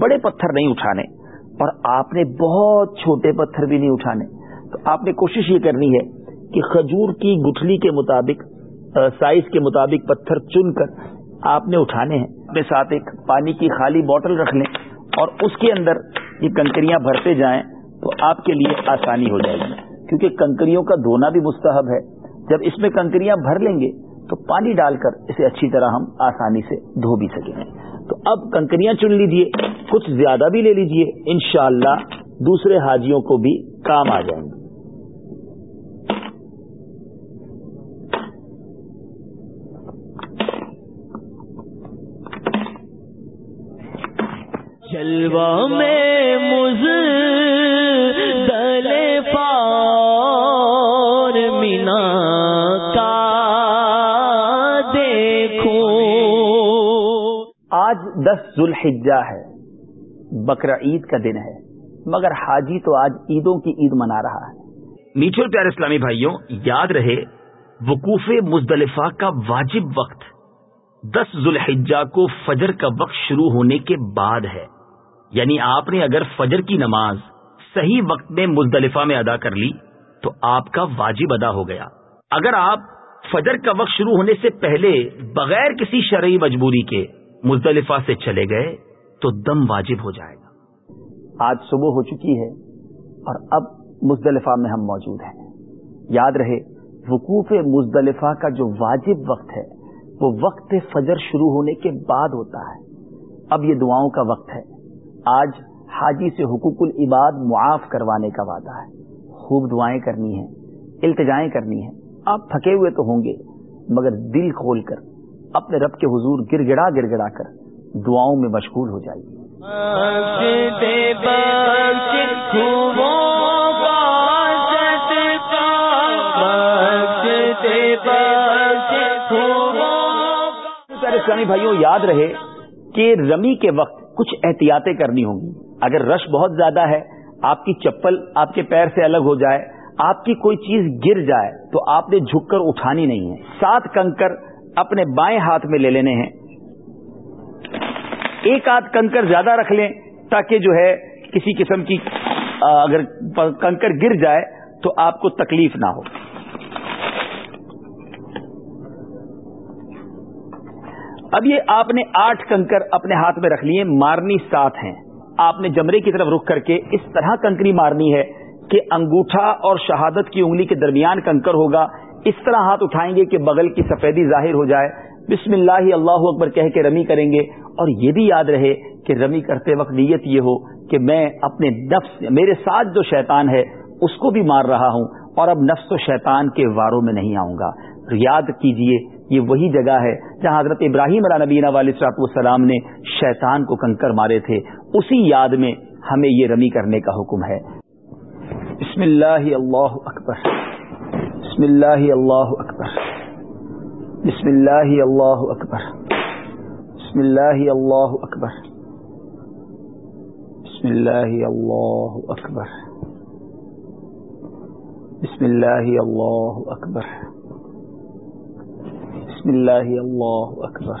B: بڑے پتھر نہیں اٹھانے اور آپ نے بہت چھوٹے پتھر بھی نہیں اٹھانے۔ تو آپ نے کوشش یہ کرنی ہے کہ کھجور کی گٹھلی کے مطابق سائز کے مطابق پتھر چن کر آپ نے اٹھانے ہیں۔ اپنے ساتھ ایک پانی کی خالی بوٹل رکھ لیں۔ اور اس کے اندر یہ کنکریاں بھرتے جائیں تو آپ کے لیے آسانی ہو جائے گی۔ کیونکہ کنکریوں کا دھونا بھی مستحب ہے۔ جب اس میں کنکریاں بھر لیں گے تو پانی ڈال کر اسے اچھی طرح ہم آسانی سے دھو بھی سکیں گے۔ تو اب کنکریاں چن لیجیے، کچھ زیادہ بھی لے لیجیے۔ انشاءاللہ دوسرے حاجیوں کو بھی کام آ جائیں گے۔
F: جلوہ میں مز دل پار مینا کا دیکھو۔
B: آج دس ذوالحجہ ہے بکرا عید کا دن ہے مگر حاجی تو آج عیدوں کی عید منا رہا ہے۔
G: میٹھے پیارے اسلامی بھائیوں یاد رہے وقوف مزدلفہ کا واجب وقت۔ دس ذوالحجہ کو فجر کا وقت شروع ہونے کے بعد ہے۔ یعنی آپ نے اگر فجر کی نماز صحیح وقت میں مزدلفہ میں ادا کر لی تو آپ کا واجب ادا ہو گیا۔ اگر آپ فجر کا وقت شروع ہونے سے پہلے بغیر کسی شرعی مجبوری کے مزدلفہ سے چلے گئے تو دم واجب ہو جائے گا۔
B: آج صبح ہو چکی ہے اور اب مزدلفہ میں ہم موجود ہیں۔ یاد رہے، وقوف مزدلفہ کا جو واجب وقت ہے، وہ وقت فجر شروع ہونے کے بعد ہوتا ہے۔ اب یہ دعاؤں کا وقت ہے۔ آج حاجی سے حقوق العباد معاف کروانے کا وعدہ ہے۔ خوب دعائیں کرنی ہیں التجائیں کرنی ہیں۔ آپ تھکے ہوئے تو ہوں گے مگر دل کھول کر اپنے رب کے حضور گر گڑا گر گڑا کر دعاؤں میں مشغول ہو جائیے۔ اسلامی بھائیوں یاد رہے کہ رمی کے وقت کچھ احتیاطیں کرنی ہوں گی۔ اگر رش بہت زیادہ ہے، آپ کی چپل آپ کے پیر سے الگ ہو جائے، آپ کی کوئی چیز گر جائے، تو آپ نے جھک کر اٹھانی نہیں ہے۔ سات کنکر اپنے بائیں ہاتھ میں لے لینے ہیں۔ ایک آدھ کنکر زیادہ رکھ لیں تاکہ جو ہے کسی قسم کی اگر کنکر گر جائے تو آپ کو تکلیف نہ ہو۔ اب یہ آپ نے آٹھ کنکر اپنے ہاتھ میں رکھ لیے، مارنی سات ہیں۔ آپ نے جمرے کی طرف رخ کر کے اس طرح کنکری مارنی ہے کہ انگوٹھا اور شہادت کی انگلی کے درمیان کنکر ہوگا۔ اس طرح ہاتھ اٹھائیں گے کہ بغل کی سفیدی ظاہر ہو جائے۔ بسم اللہ اللہ اکبر کہہ کے رمی کریں گے۔ اور یہ بھی یاد رہے کہ رمی کرتے وقت نیت یہ ہو کہ میں اپنے نفس، میرے ساتھ جو شیطان ہے، اس کو بھی مار رہا ہوں۔ اور اب نفس و شیطان کے واروں میں نہیں آؤں گا۔ یاد کیجیے یہ وہی جگہ ہے جہاں حضرت ابراہیم علیہ نبینہ والد والسلام نے شیطان کو کنکر مارے تھے، اسی یاد میں ہمیں یہ رمی کرنے کا حکم ہے۔ بسم اللہ اللہ اکبر۔ بسم اللہ اللہ اکبر۔ بسم اللہ اللہ اکبر۔ بسم اللہ اللہ اکبر۔ بسم اللہ اللہ اکبر۔ بسم اللہ اللہ اکبر۔ بسم اللہ اللہ اکبر۔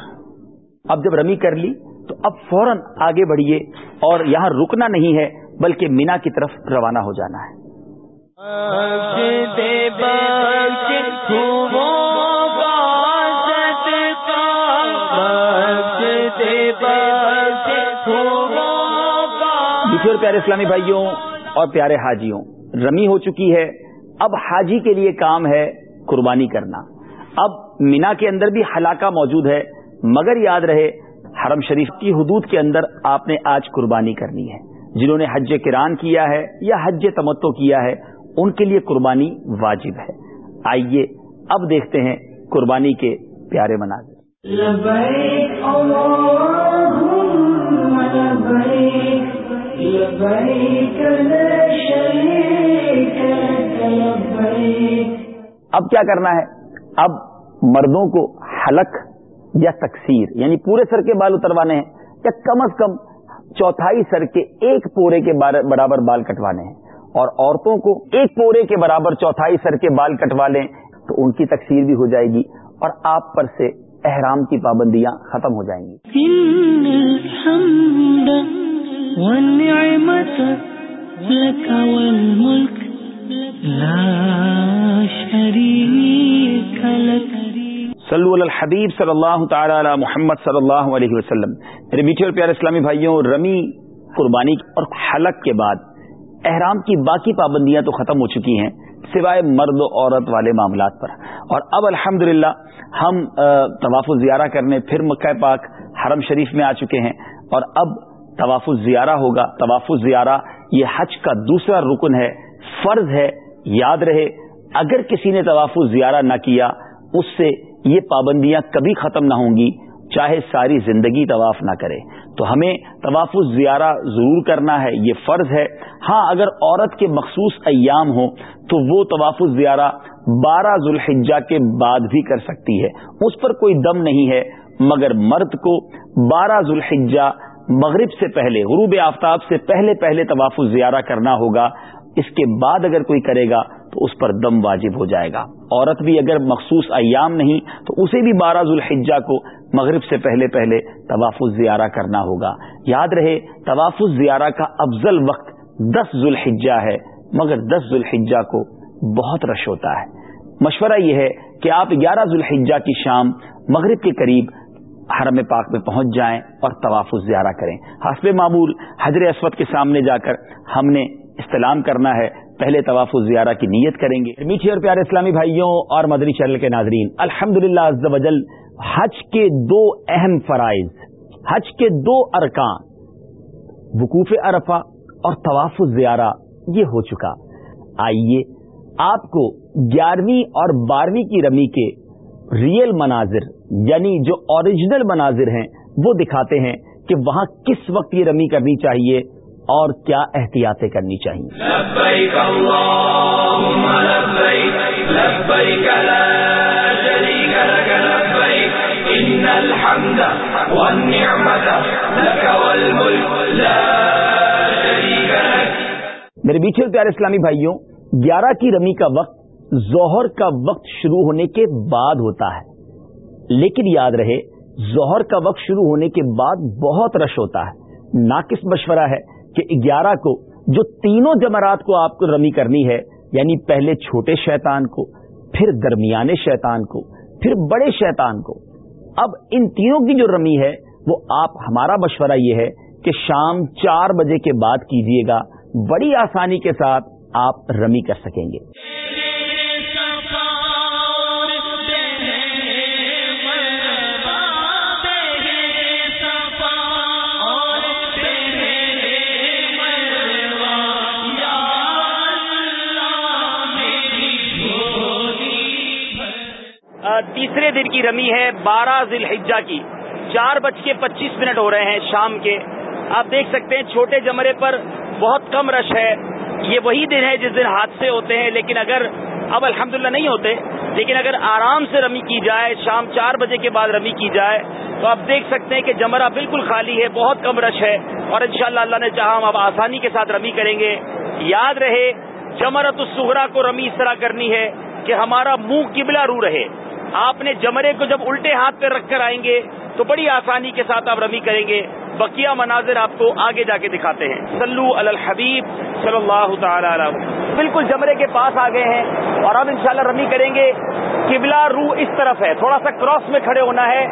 B: اب جب رمی کر لی تو اب فوراً آگے بڑھیے اور یہاں رکنا نہیں ہے بلکہ مینا کی طرف روانہ ہو جانا ہے۔ پیارے اسلامی بھائیوں اور پیارے حاجیوں، رمی ہو چکی ہے۔ اب حاجی کے لیے کام ہے قربانی کرنا۔ اب مینا کے اندر بھی ہلاکہ موجود ہے مگر یاد رہے حرم شریف کی حدود کے اندر آپ نے آج قربانی کرنی ہے۔ جنہوں نے حج کران کیا ہے یا حج تمتو کیا ہے ان کے لیے قربانی واجب ہے۔ آئیے اب دیکھتے ہیں قربانی کے پیارے مناظر۔ اب کیا کرنا ہے؟ اب مردوں کو حلق یا تکثیر یعنی پورے سر کے بال اتروانے ہیں یا کم از کم چوتھائی سر کے ایک پورے کے برابر بال کٹوانے ہیں۔ اور عورتوں کو ایک پورے کے برابر چوتھائی سر کے بال کٹوا لیں تو ان کی تکثیر بھی ہو جائے گی اور آپ پر سے احرام کی پابندیاں ختم ہو جائیں گی۔ صلو علی الحبیب صلی اللہ تعالی علی محمد صلی اللہ علیہ وسلم. میرے میٹھے اور پیارے اسلامی بھائیوں، رمی قربانی اور حلق کے بعد احرام کی باقی پابندیاں تو ختم ہو چکی ہیں، سوائے مرد و عورت والے معاملات پر۔ اور اب الحمد ہم طواف زیارہ کرنے پھر مکہ پاک، حرم شریف میں آ چکے ہیں۔ اور اب طواف زیارہ ہوگا۔ طواف زیارہ یہ حج کا دوسرا رکن ہے۔ فرض ہے، یاد رہے، اگر کسی نے طواف زیارہ نہ کیا، اس سے یہ پابندیاں کبھی ختم نہ ہوں گی، چاہے ساری زندگی طواف نہ کرے۔ تو ہمیں طواف زیارہ ضرور کرنا ہے، یہ فرض ہے۔ ہاں اگر عورت کے مخصوص ایام ہوں، تو وہ طواف زیارہ بارہ ذوالحجہ کے بعد بھی کر سکتی ہے۔ اس پر کوئی دم نہیں ہے، مگر مرد کو بارہ ذوالحجہ مغرب سے پہلے، غروب آفتاب سے پہلے پہلے طواف زیارہ کرنا ہوگا۔ اس کے بعد اگر کوئی کرے گا تو اس پر دم واجب ہو جائے گا۔ عورت بھی اگر مخصوص ایام نہیں تو اسے بھی بارہ ذوالحجہ کو مغرب سے پہلے پہلے طواف زیارہ کرنا ہوگا۔ یاد رہے طواف زیارہ کا افضل وقت دس ذوالحجہ ہے، مگر دس ذوالحجہ کو بہت رش ہوتا ہے۔ مشورہ یہ ہے کہ آپ گیارہ ذوالحجہ کی شام مغرب کے قریب حرم پاک میں پہنچ جائیں اور طواف زیارہ کریں۔ حسب معمول حضر اسود کے سامنے جا کر ہم نے استعلام کرنا ہے، پہلے طواف زیارہ کی نیت کریں گے۔ میٹھی اور پیارے اسلامی بھائیوں اور مدنی چینل کے ناظرین الحمد للہ حج کے دو اہم فرائض، حج کے دو ارکان، وقوف عرفہ اور طواف زیارہ یہ ہو چکا۔ آئیے آپ کو گیارہویں اور بارہویں کی رمی کے ریئل مناظر یعنی جو اوریجنل مناظر ہیں، وہ دکھاتے ہیں کہ وہاں کس وقت یہ رمی کرنی چاہیے۔ اور کیا احتیاطیں کرنی چاہیے؟ میرے بیچے پیارے اسلامی بھائیوں گیارہ کی رمی کا وقت ظہر کا وقت شروع ہونے کے بعد ہوتا ہے. لیکن یاد رہے ظہر کا وقت شروع ہونے کے بعد بہت رش ہوتا ہے. ناقص مشورہ ہے کہ گیارہ کو جو تینوں جمرات کو آپ کو رمی کرنی ہے یعنی پہلے چھوٹے شیطان کو، پھر درمیانے شیطان کو، پھر بڑے شیطان کو۔ اب ان تینوں کی جو رمی ہے، وہ آپ، ہمارا مشورہ یہ ہے کہ شام چار بجے کے بعد کیجیے گا، بڑی آسانی کے ساتھ آپ رمی کر سکیں گے۔
I: تیسرے دن کی رمی ہے بارہ ذی الحجہ کی۔ چار بج کے پچیس منٹ ہو رہے ہیں شام کے۔ آپ دیکھ سکتے ہیں چھوٹے جمرے پر بہت کم رش ہے۔ یہ وہی دن ہے جس دن حادثے ہوتے ہیں، لیکن اگر
B: اب الحمدللہ نہیں ہوتے، لیکن اگر آرام سے رمی کی جائے، شام چار بجے کے بعد رمی کی جائے، تو آپ دیکھ سکتے ہیں کہ جمرہ بالکل خالی ہے، بہت کم رش ہے۔ اور انشاءاللہ اللہ نے چاہا ہم اب آسانی کے ساتھ رمی کریں گے۔ یاد رہے جمرت السغرا کو رمی اس طرح کرنی ہے کہ ہمارا منہ قبلہ رو رہے۔ آپ نے جمرے کو جب الٹے ہاتھ پہ رکھ کر آئیں گے تو بڑی آسانی کے ساتھ آپ رمی کریں گے۔ بقیہ مناظر آپ کو آگے جا کے دکھاتے ہیں۔ سلو الحبیب صلی اللہ تعالی علیہ بالکل جمرے کے پاس آ گئے ہیں اور اب انشاءاللہ رمی کریں گے۔ قبلہ رو اس طرف ہے۔ تھوڑا سا کراس میں کھڑے ہونا ہے۔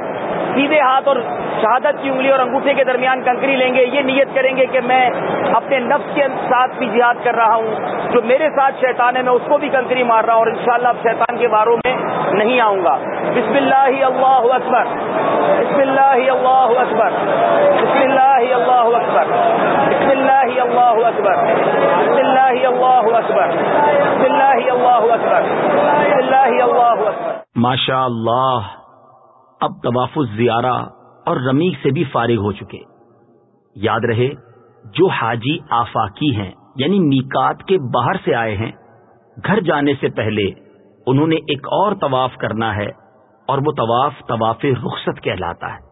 B: سیدھے ہاتھ اور شہادت کی انگلی اور انگوٹھے کے درمیان کنکری لیں گے۔ یہ نیت کریں گے کہ میں اپنے نفس کے ساتھ بھی جہاد کر رہا ہوں۔ جو میرے ساتھ شیطان ہے، میں اس کو بھی کنکری مار رہا ہوں اور انشاءاللہ اب شیطان کے باروں میں نہیں آؤں گا۔ بسم اللہ اللہ اکبر۔ بسم اللہ اللہ اکبر۔ بسم اللہ اللہ اکبر بسم اللہ اللہ اکبر بسم اللہ اللہ اکبر بسم اللہ اللہ اکبر بسم اللہ اللہ اکبر
J: ماشاء اللہ اب طواف زیارہ اور رمی سے بھی فارغ ہو چکے یاد رہے جو حاجی آفاقی ہیں یعنی میکات کے باہر سے آئے ہیں گھر جانے سے پہلے انہوں نے ایک اور طواف کرنا ہے اور وہ طواف طواف رخصت کہلاتا ہے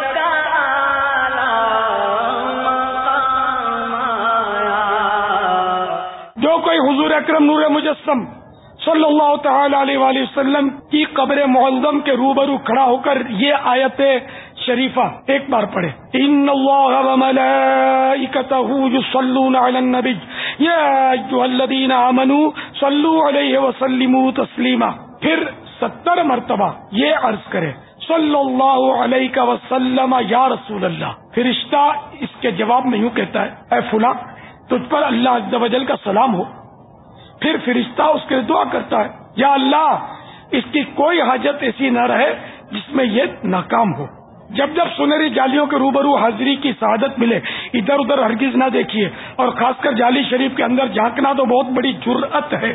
H: اکرم نور مجسم صلی اللہ تعالی علیہ وآلہ وسلم کی قبر معظم کے روبرو کھڑا ہو کر یہ آیت شریفہ ایک بار پڑھے ان اللہ وملائکتہ یصلون علی النبی۔ یا ایوہ الذین آمنوا صلو علیہ وسلموا تسلیما۔ پھر ستر مرتبہ یہ عرض کرے صلی اللہ علیہ وسلم یا رسول اللہ۔ فرشتہ اس کے جواب میں یوں کہتا ہے، اے فلاں، تجھ پر اللہ عز و جل کا سلام ہو۔ پھر فرشتہ اس کے دعا کرتا ہے، یا اللہ، اس کی کوئی حاجت ایسی نہ رہے جس میں یہ ناکام ہو۔ جب جب سنہری جالیوں کے روبرو حاضری کی سعادت ملے، ادھر ادھر ہرگز نہ دیکھیے، اور خاص کر جالی شریف کے اندر جھانکنا تو بہت بڑی جرت ہے۔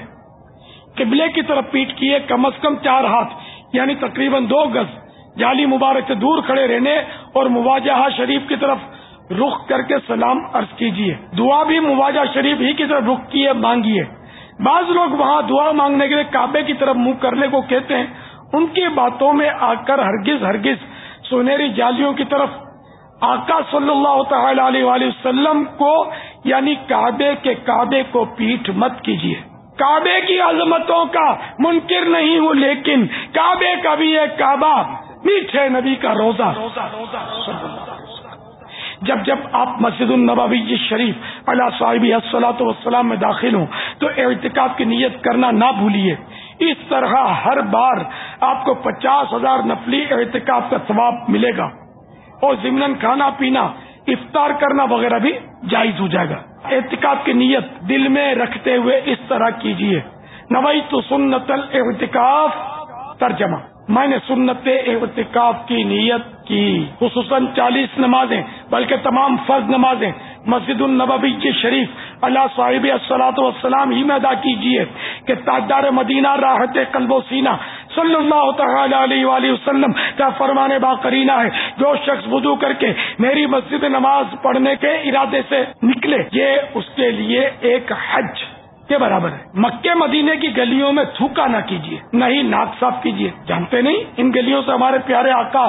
H: قبلے کی طرف پیٹ کیے کم از کم چار ہاتھ یعنی تقریباً دو گز۔ جالی مبارک سے دور کھڑے رہنے اور مواجہ شریف کی طرف رخ کر کے سلام عرض کیجیے دعا بھی مواجہ شریف ہی کی طرف رخ کیے، مانگیے۔ بعض لوگ وہاں دعا مانگنے کے لیے کعبے کی طرف منہ کرنے کو کہتے ہیں۔ ان کی باتوں میں آ کر ہرگز ہرگز سنہری جالیوں کی طرف آقا صلی اللہ تعالی علیہ وسلم کو یعنی کعبے کے کعبے کو پیٹ مت کیجیے کعبے کی عظمتوں کا منکر نہیں ہوں، لیکن کعبے کا بھی ایک کعبہ میٹھے نبی کا روزہ روزہ روزہ۔ جب جب آپ مسجد النبوی شریف اللہ صاحب السلاۃ وسلام میں داخل ہوں، تو اعتکاب کی نیت کرنا نہ بھولیے۔ اس طرح ہر بار آپ کو پچاس ہزار نفلی اعتکاب کا ثواب ملے گا۔ اور ضمن کھانا پینا، افطار کرنا وغیرہ بھی جائز ہو جائے گا۔ احتکاب کی نیت دل میں رکھتے ہوئے اس طرح کیجیے نوئی تو سنت الاعتکاف، ترجمہ۔ میں نے سنت اعتکاف کی نیت کی، خصوصاً چالیس نمازیں، بلکہ تمام فرض نمازیں۔ مسجد النبی شریف اللہ صاحب السلاۃ والسلام ہی میں ادا کیجیے کہ تاجدار مدینہ راحت قلب و سینہ صلی اللہ تعالی علیہ وآلہ وسلم کا فرمان با کرینا ہے۔ جو شخص وضو کر کے میری مسجد نماز پڑھنے کے ارادے سے نکلے، یہ اس کے لیے ایک حج کے برابر ہے۔ مکے مدینے کی گلیوں میں تھوکا نہ کیجیے نہ ہی ناک صاف کیجیے جانتے نہیں؟ ان گلیوں سے ہمارے پیارے آقا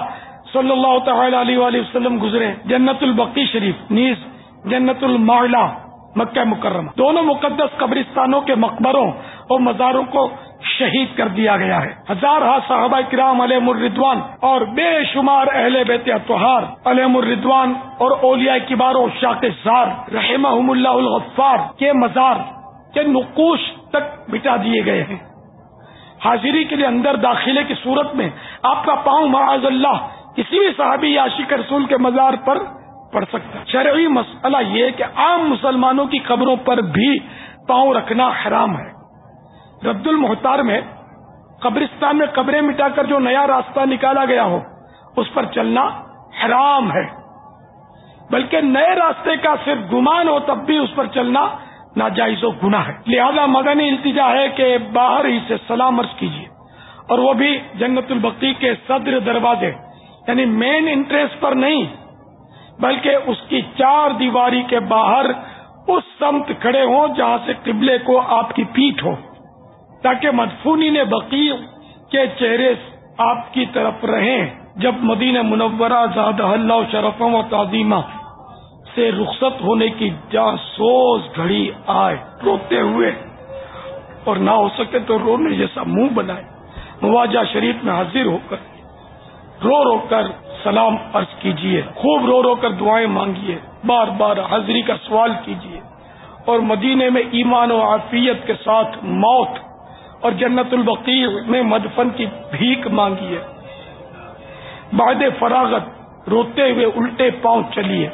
H: صلی اللہ تعالی علیہ وآلہ وسلم گزرے. جنت البقی شریف، نیز جنت المعلہ مکہ مکرمہ. دونوں مقدس قبرستانوں کے مقبروں اور مزاروں کو شہید کر دیا گیا ہے. ہزار ہا صحابہ کرام علیہ مردوان اور بے شمار اہل بیت اتحار علیہ مردوان اور اولیاء کبار و شاق زار رحمہ اللہ الغفار کے مزار کے نقوش تک مٹا دیے گئے ہیں. حاضری کے لیے اندر داخلے کی صورت میں آپ کا پاؤں معاذ اللہ کسی بھی صحابی یا عاشق رسول کے مزار پر پڑ سکتا شرعی مسئلہ یہ کہ عام مسلمانوں کی خبروں پر بھی پاؤں رکھنا حرام ہے۔ رد المحتار میں قبرستان میں قبریں مٹا کر جو نیا راستہ نکالا گیا ہو، اس پر چلنا حرام ہے۔ بلکہ نئے راستے کا صرف گمان ہو تب بھی اس پر چلنا ناجائز و گنا ہے۔ لہذا مدنی التجا ہے کہ باہر ہی سے سلام عرض کیجیے اور وہ بھی جنت البقی کے صدر دروازے۔ یعنی مین انٹرسٹ پر نہیں، بلکہ اس کی چار دیواری کے باہر اس سمت کھڑے ہوں جہاں سے قبلے کو آپ کی پیٹ ہو، تاکہ مدفونی نے بقیر کے چہرے آپ کی طرف رہیں۔ جب مدینہ منورہ زاد اللہ شرفم و تعظیمہ سے رخصت ہونے کی جا سوز گھڑی آئے، روتے ہوئے۔ اور نہ ہو سکے تو رونے جیسا منہ بنائے، مواجہ شریف میں حاضر ہو کر۔ رو رو کر سلام عرض کیجیے، خوب رو رو کر دعائیں مانگیے بار بار حاضری کا سوال کیجیے۔ اور مدینے میں ایمان و عافیت کے ساتھ موت اور جنت البقیر میں مدفن کی بھیک مانگیے بعد فراغت روتے ہوئے الٹے پاؤں چلیے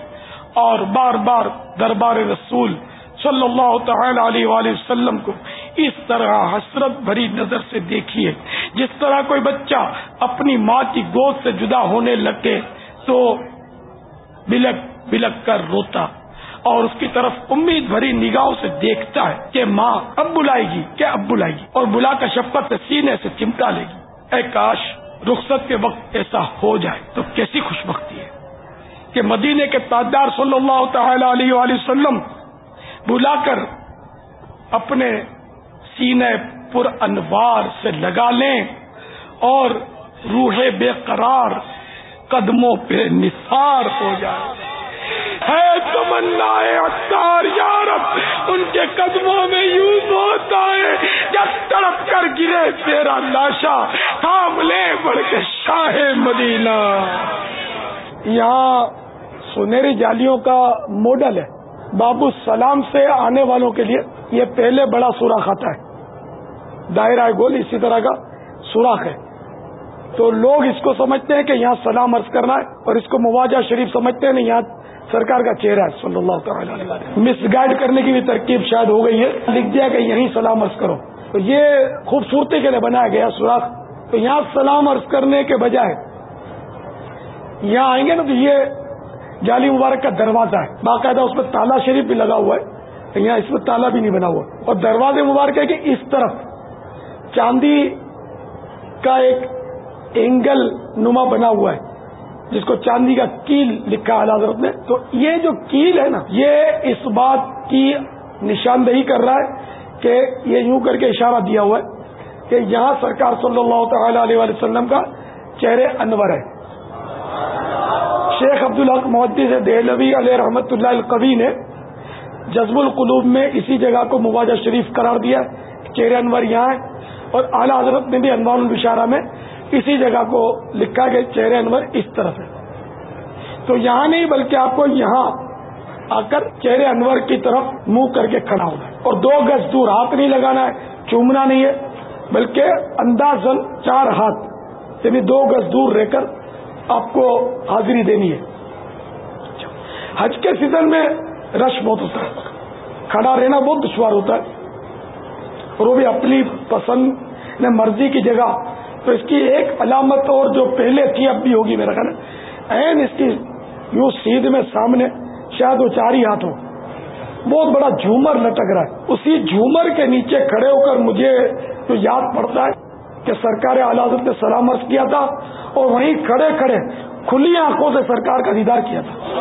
H: اور بار بار دربار رسول صلی اللہ تعالی علیہ وآلہ وسلم کو اس طرح حسرت بھری نظر سے دیکھیے۔ جس طرح کوئی بچہ اپنی ماں کی گود سے جدا ہونے لگے تو بلک بلک کر روتا اور اس کی طرف امید بھری نگاہوں سے دیکھتا ہے کہ ماں اب بلائے گی، کیا اب بلائے گی؟ اور بلا کا شفقت سے سینے سے چمٹا لے گی۔ اے کاش رخصت کے وقت ایسا ہو جائے تو کیسی خوش بختی ہے کہ مدینے کے تاجدار صلی اللہ تعالی علیہ وآلہ وسلم بلا کر اپنے سینے پر انوار سے لگا لیں اور روح بے قرار قدموں پہ نثار ہو جائے۔ ہے تمنا اختار یارت ان کے قدموں میں یوں ہوتا ہے جب تڑپ کر گرے تیرا لاشا تھام لے بڑھ کے شاہ مدینہ۔ یہاں سنہری جالیوں کا ماڈل ہے۔ بابو سلام سے آنے والوں کے لیے یہ پہلے بڑا سوراخ آتا ہے۔ دائرہ گول، اسی طرح کا سوراخ ہے۔ تو لوگ اس کو سمجھتے ہیں کہ یہاں سلام عرض کرنا ہے اور اس کو مواجہ شریف سمجھتے ہیں یہاں سرکار کا چہرہ ہے۔ صلی اللہ تعالی مس گائڈ کرنے کی بھی ترکیب شاید ہو گئی ہے۔ لکھ دیا کہ یہیں سلام عرض کرو۔ تو یہ خوبصورتی کے لیے بنایا گیا سوراخ۔ تو یہاں سلام عرض کرنے کے بجائے یہاں آئیں گے نا تو یہ جالی مبارک کا دروازہ ہے۔ باقاعدہ اس میں تالا شریف بھی لگا ہوا ہے یہاں اس میں تالا بھی نہیں بنا ہوا۔ اور دروازے مبارک ہے کہ اس طرف چاندی کا ایک اینگل نما بنا ہوا ہے، جس کو چاندی کا کیل لکھا ہے حضرت نے۔ تو یہ جو کیل ہے نا، یہ اس بات کی نشاندہی کر رہا ہے کہ یہ یوں کر کے اشارہ دیا ہوا ہے کہ یہاں سرکار صلی اللہ تعالی علیہ وسلم کا چہرے انور ہے۔ شیخ عبد الحق محدث دہلوی علیہ رحمت اللہ القوی نے جذب القلوب میں اسی جگہ کو مواجہ شریف قرار دیا چہرے انور یہاں ہے اور اعلی حضرت نے بھی انوار البشارہ میں اسی جگہ کو لکھا کہ چہرے انور اس طرف ہے۔ تو یہاں نہیں بلکہ آپ کو یہاں آ کر چہرے انور کی طرف منہ کر کے کھڑا ہونا ہے۔ اور دو گز دور ہاتھ نہیں لگانا ہے، چومنا نہیں ہے، بلکہ اندازن چار ہاتھ یعنی دو گز دور رہ کر آپ کو حاضری دینی ہے۔ حج کے سیزن میں رش بہت ہوتا ہے۔ کھڑا رہنا بہت دشوار ہوتا ہے۔ اور وہ بھی اپنی پسند نے مرضی کی جگہ۔ تو اس کی ایک علامت اور جو پہلے تھی، اب بھی ہوگی میرا خیال۔ این اس کی یوں سیدھ میں سامنے، شاید وہ چار ہی ہاتھ ہو بہت بڑا جھومر لٹک رہا ہے۔ اسی جھومر کے نیچے کھڑے ہو کر مجھے جو یاد پڑتا ہے کہ سرکار حضرت نے سلام عرض کیا تھا اور وہیں کھڑے کھڑے کھلی آنکھوں سے سرکار کا دیدار کیا تھا۔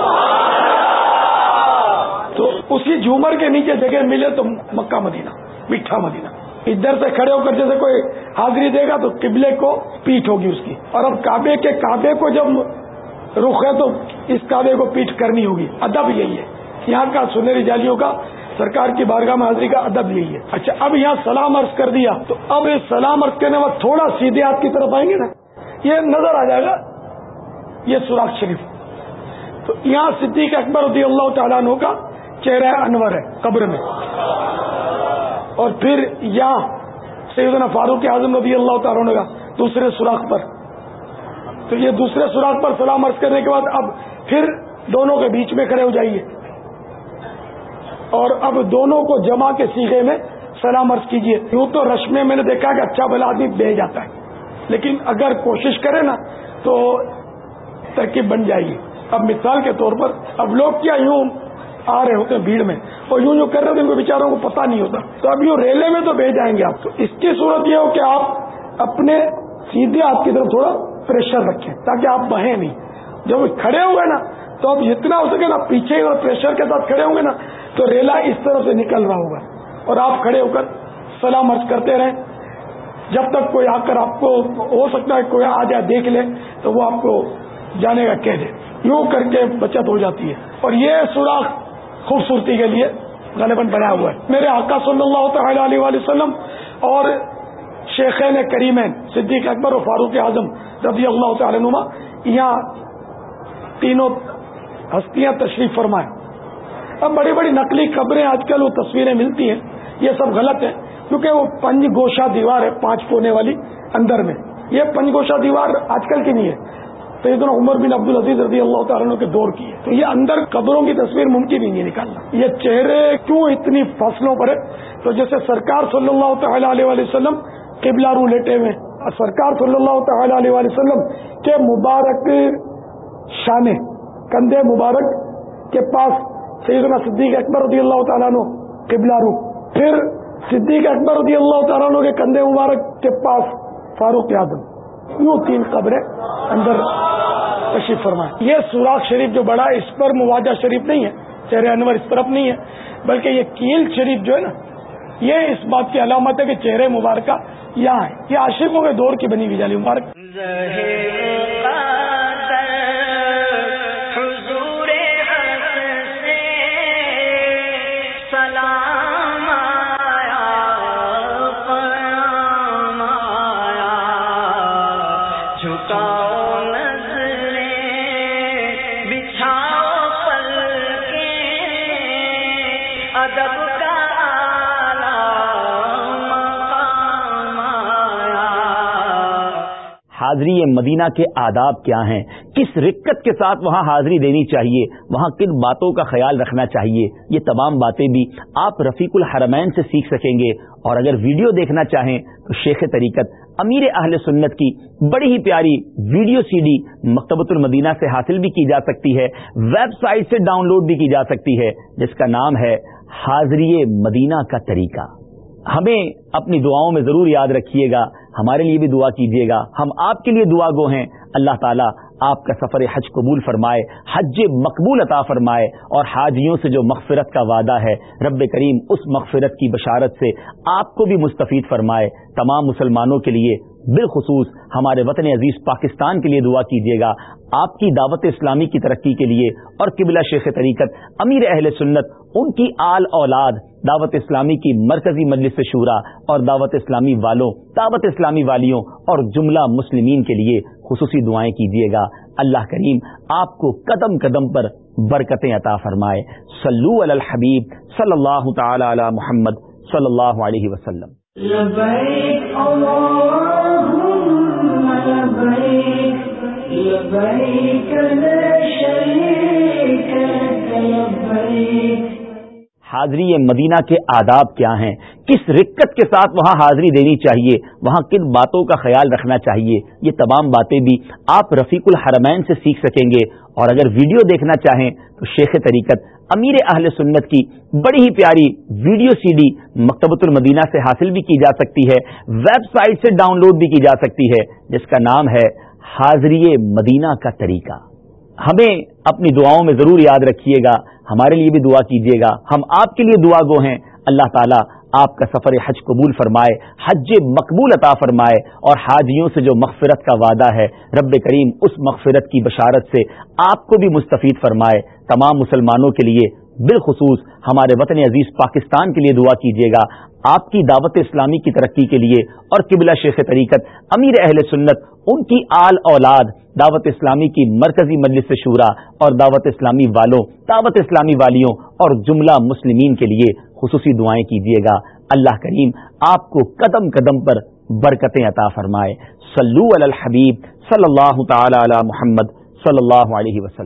H: تو اسی جھومر کے نیچے جگہ ملے تو مکہ مدینہ، میٹھا مدینہ۔ ادھر سے کھڑے ہو کر جیسے کوئی حاضری دے گا تو قبلے کو پیٹ ہوگی اس کی۔ اور اب کعبے کے کعبے کو جب رخ ہے تو اس کعبے کو پیٹ کرنی ہوگی۔ ادب یہی ہے۔ یہاں کا سنہری جالیوں کا سرکار کی بارگاہ میں حاضری کا ادب یہی ہے۔ اچھا اب یہاں سلام عرض کر دیا، تو اب اس سلام عرض کرنے وقت تھوڑا سیدھے ہاتھ کی طرف آئیں گے نا۔ یہ نظر آ جائے گا، یہ سوراخ شریف۔ تو یہاں صدیق اکبر رضی اللہ تعالیٰ عنہ کا چہرہ انور ہے، قبر میں۔ اور پھر یہاں سیدنا فاروق اعظم رضی اللہ تعالیٰ عنہ کا دوسرے سوراخ پر۔ تو یہ دوسرے سوراخ پر سلام عرض کرنے کے بعد اب پھر دونوں کے بیچ میں کھڑے ہو جائیے۔ اور اب دونوں کو جمع کے سیگے میں سلام عرض کیجیے یوں تو رش میں میں نے دیکھا کہ اچھا بھلا آدمی بہ جاتا ہے۔ لیکن اگر کوشش کرے نا تو ترکیب بن جائے گی۔ اب مثال کے طور پر اب لوگ کیا یوں آ رہے ہوتے ہیں بھیڑ میں اور یوں یوں کر رہے ہوتے ان کو بیچاروں کو پتا نہیں ہوتا۔ تو اب یوں ریلے میں تو بہ جائیں گے آپ۔ تو اس کی صورت یہ ہو کہ آپ اپنے سیدھے آپ کی طرف تھوڑا پریشر رکھیں تاکہ آپ بہیں نہیں۔ جب کھڑے ہوئے نا تو اب جتنا ہو سکے نا، پیچھے اور پریشر کے ساتھ کھڑے ہوں گے نا تو ریلا اس طرح سے نکل رہا ہوگا اور آپ کھڑے ہو کر سلام عرض کرتے رہیں۔ جب تک کوئی آ کر آپ کو ہو سکتا ہے کوئی آ جائے دیکھ لے، تو وہ آپ کو جانے کا کہہ دے۔ یوں کر کے بچت ہو جاتی ہے۔ اور یہ سوراخ خوبصورتی کے لیے غالباً بنا ہوا ہے۔ میرے آقا صلی اللہ تعالی علیہ وسلم اور شیخین کریمین صدیق اکبر و فاروق اعظم رضی اللہ تعالی نما یہاں تینوں ہستیاں تشریف فرمائیں۔ اب بڑی بڑی نقلی خبریں آج کل وہ تصویریں ملتی ہیں، یہ سب غلط ہے کیونکہ وہ پنج گوشا دیوار ہے، پانچ کونے والی اندر میں۔ یہ پنج گوشا دیوار آج کل کی نہیں ہے۔ تو عمر بن عبد العزیز رضی اللہ تعالیٰ کے دور کی ہے۔ تو یہ اندر قبروں کی تصویر ممکن ہی نہیں نکالنا۔ یہ چہرے کیوں اتنی فصلوں پر ہے؟ تو جیسے سرکار صلی اللہ تعالی علیہ وسلم قبلہ رو لیٹے ہوئے سرکار صلی اللہ تعالی علیہ وسلم کے مبارک شانے، کندھے مبارک کے پاس سیدنا صدیق اکبر رضی اللہ تعالیٰ نو قبلہ رو۔ پھر صدیق اکبر رضی اللہ تعالیٰ نو کے کندھے مبارک کے پاس فاروق اعظم۔ یوں تین قبریں اندر تشریف فرمائے۔ یہ سوراخ شریف جو بڑا اس پر مواجہ شریف نہیں ہے چہرے انور اس طرف نہیں ہے، بلکہ یہ کیل شریف جو ہے نا، یہ اس بات کی علامت ہے کہ چہرے مبارکہ یہاں ہے۔ یہ عاشقوں کے دور کی بنی ہوئی جالی مبارک۔
B: حاضری مدینہ کے آداب کیا ہیں؟ کس رکت کے ساتھ وہاں حاضری دینی چاہیے؟ وہاں کن باتوں کا خیال رکھنا چاہیے؟ یہ تمام باتیں بھی آپ رفیق الحرمین سے سیکھ سکیں گے۔ اور اگر ویڈیو دیکھنا چاہیں تو شیخ طریقت امیر اہل سنت کی بڑی ہی پیاری ویڈیو سی ڈی مکتبۃ المدینہ سے حاصل بھی کی جا سکتی ہے۔ ویب سائٹ سے ڈاؤن لوڈ بھی کی جا سکتی ہے، جس کا نام ہے حاضری مدینہ کا طریقہ۔ ہمیں اپنی دعاؤں میں ضرور یاد رکھیے گا، ہمارے لیے بھی دعا کیجیے گا۔ ہم آپ کے لیے دعا گو ہیں۔ اللہ تعالیٰ آپ کا سفر حج قبول فرمائے، حج مقبول عطا فرمائے، اور حاجیوں سے جو مغفرت کا وعدہ ہے، رب کریم اس مغفرت کی بشارت سے آپ کو بھی مستفید فرمائے۔ تمام مسلمانوں کے لیے بالخصوص ہمارے وطن عزیز پاکستان کے لیے دعا کیجیے گا۔ آپ کی دعوت اسلامی کی ترقی کے لیے اور قبلہ شیخ طریقت امیر اہل سنت ان کی آل اولاد دعوت اسلامی کی مرکزی مجلس شورا اور دعوت اسلامی والوں، دعوت اسلامی والیوں اور جملہ مسلمین کے لیے خصوصی دعائیں کیجیے گا۔ اللہ کریم آپ کو قدم قدم پر برکتیں عطا فرمائے۔ صلو علی الحبیب صلی اللہ تعالی علی محمد صلی اللہ علیہ وسلم۔ حاضری مدینہ کے آداب کیا ہیں؟ کس رکت کے ساتھ وہاں حاضری دینی چاہیے؟ وہاں کن باتوں کا خیال رکھنا چاہیے؟ یہ تمام باتیں بھی آپ رفیق الحرمین سے سیکھ سکیں گے۔ اور اگر ویڈیو دیکھنا چاہیں تو شیخ طریقت امیر اہل سنت کی بڑی ہی پیاری ویڈیو سی ڈی مکتبۃ المدینہ سے حاصل بھی کی جا سکتی ہے۔ ویب سائٹ سے ڈاؤن لوڈ بھی کی جا سکتی ہے، جس کا نام ہے حاضری مدینہ کا طریقہ۔ ہمیں اپنی دعاؤں میں ضرور یاد رکھیے گا، ہمارے لیے بھی دعا کیجیے گا۔ ہم آپ کے لیے دعا گو ہیں۔ اللہ تعالیٰ آپ کا سفر حج قبول فرمائے، حج مقبول عطا فرمائے، اور حاجیوں سے جو مغفرت کا وعدہ ہے، رب کریم اس مغفرت کی بشارت سے آپ کو بھی مستفید فرمائے۔ تمام مسلمانوں کے لیے بالخصوص ہمارے وطن عزیز پاکستان کے لیے دعا کیجیے گا۔ آپ کی دعوت اسلامی کی ترقی کے لیے اور قبلہ شیخ طریقت امیر اہل سنت، ان کی آل اولاد دعوت اسلامی کی مرکزی مجلس شورا اور دعوت اسلامی والوں، دعوت اسلامی والیوں اور جملہ مسلمین کے لیے خصوصی دعائیں کیجیے گا۔ اللہ کریم آپ کو قدم قدم پر برکتیں عطا فرمائے۔ صلو علی الحبیب صلی اللہ تعالی علی محمد صلی اللہ علیہ وسلم۔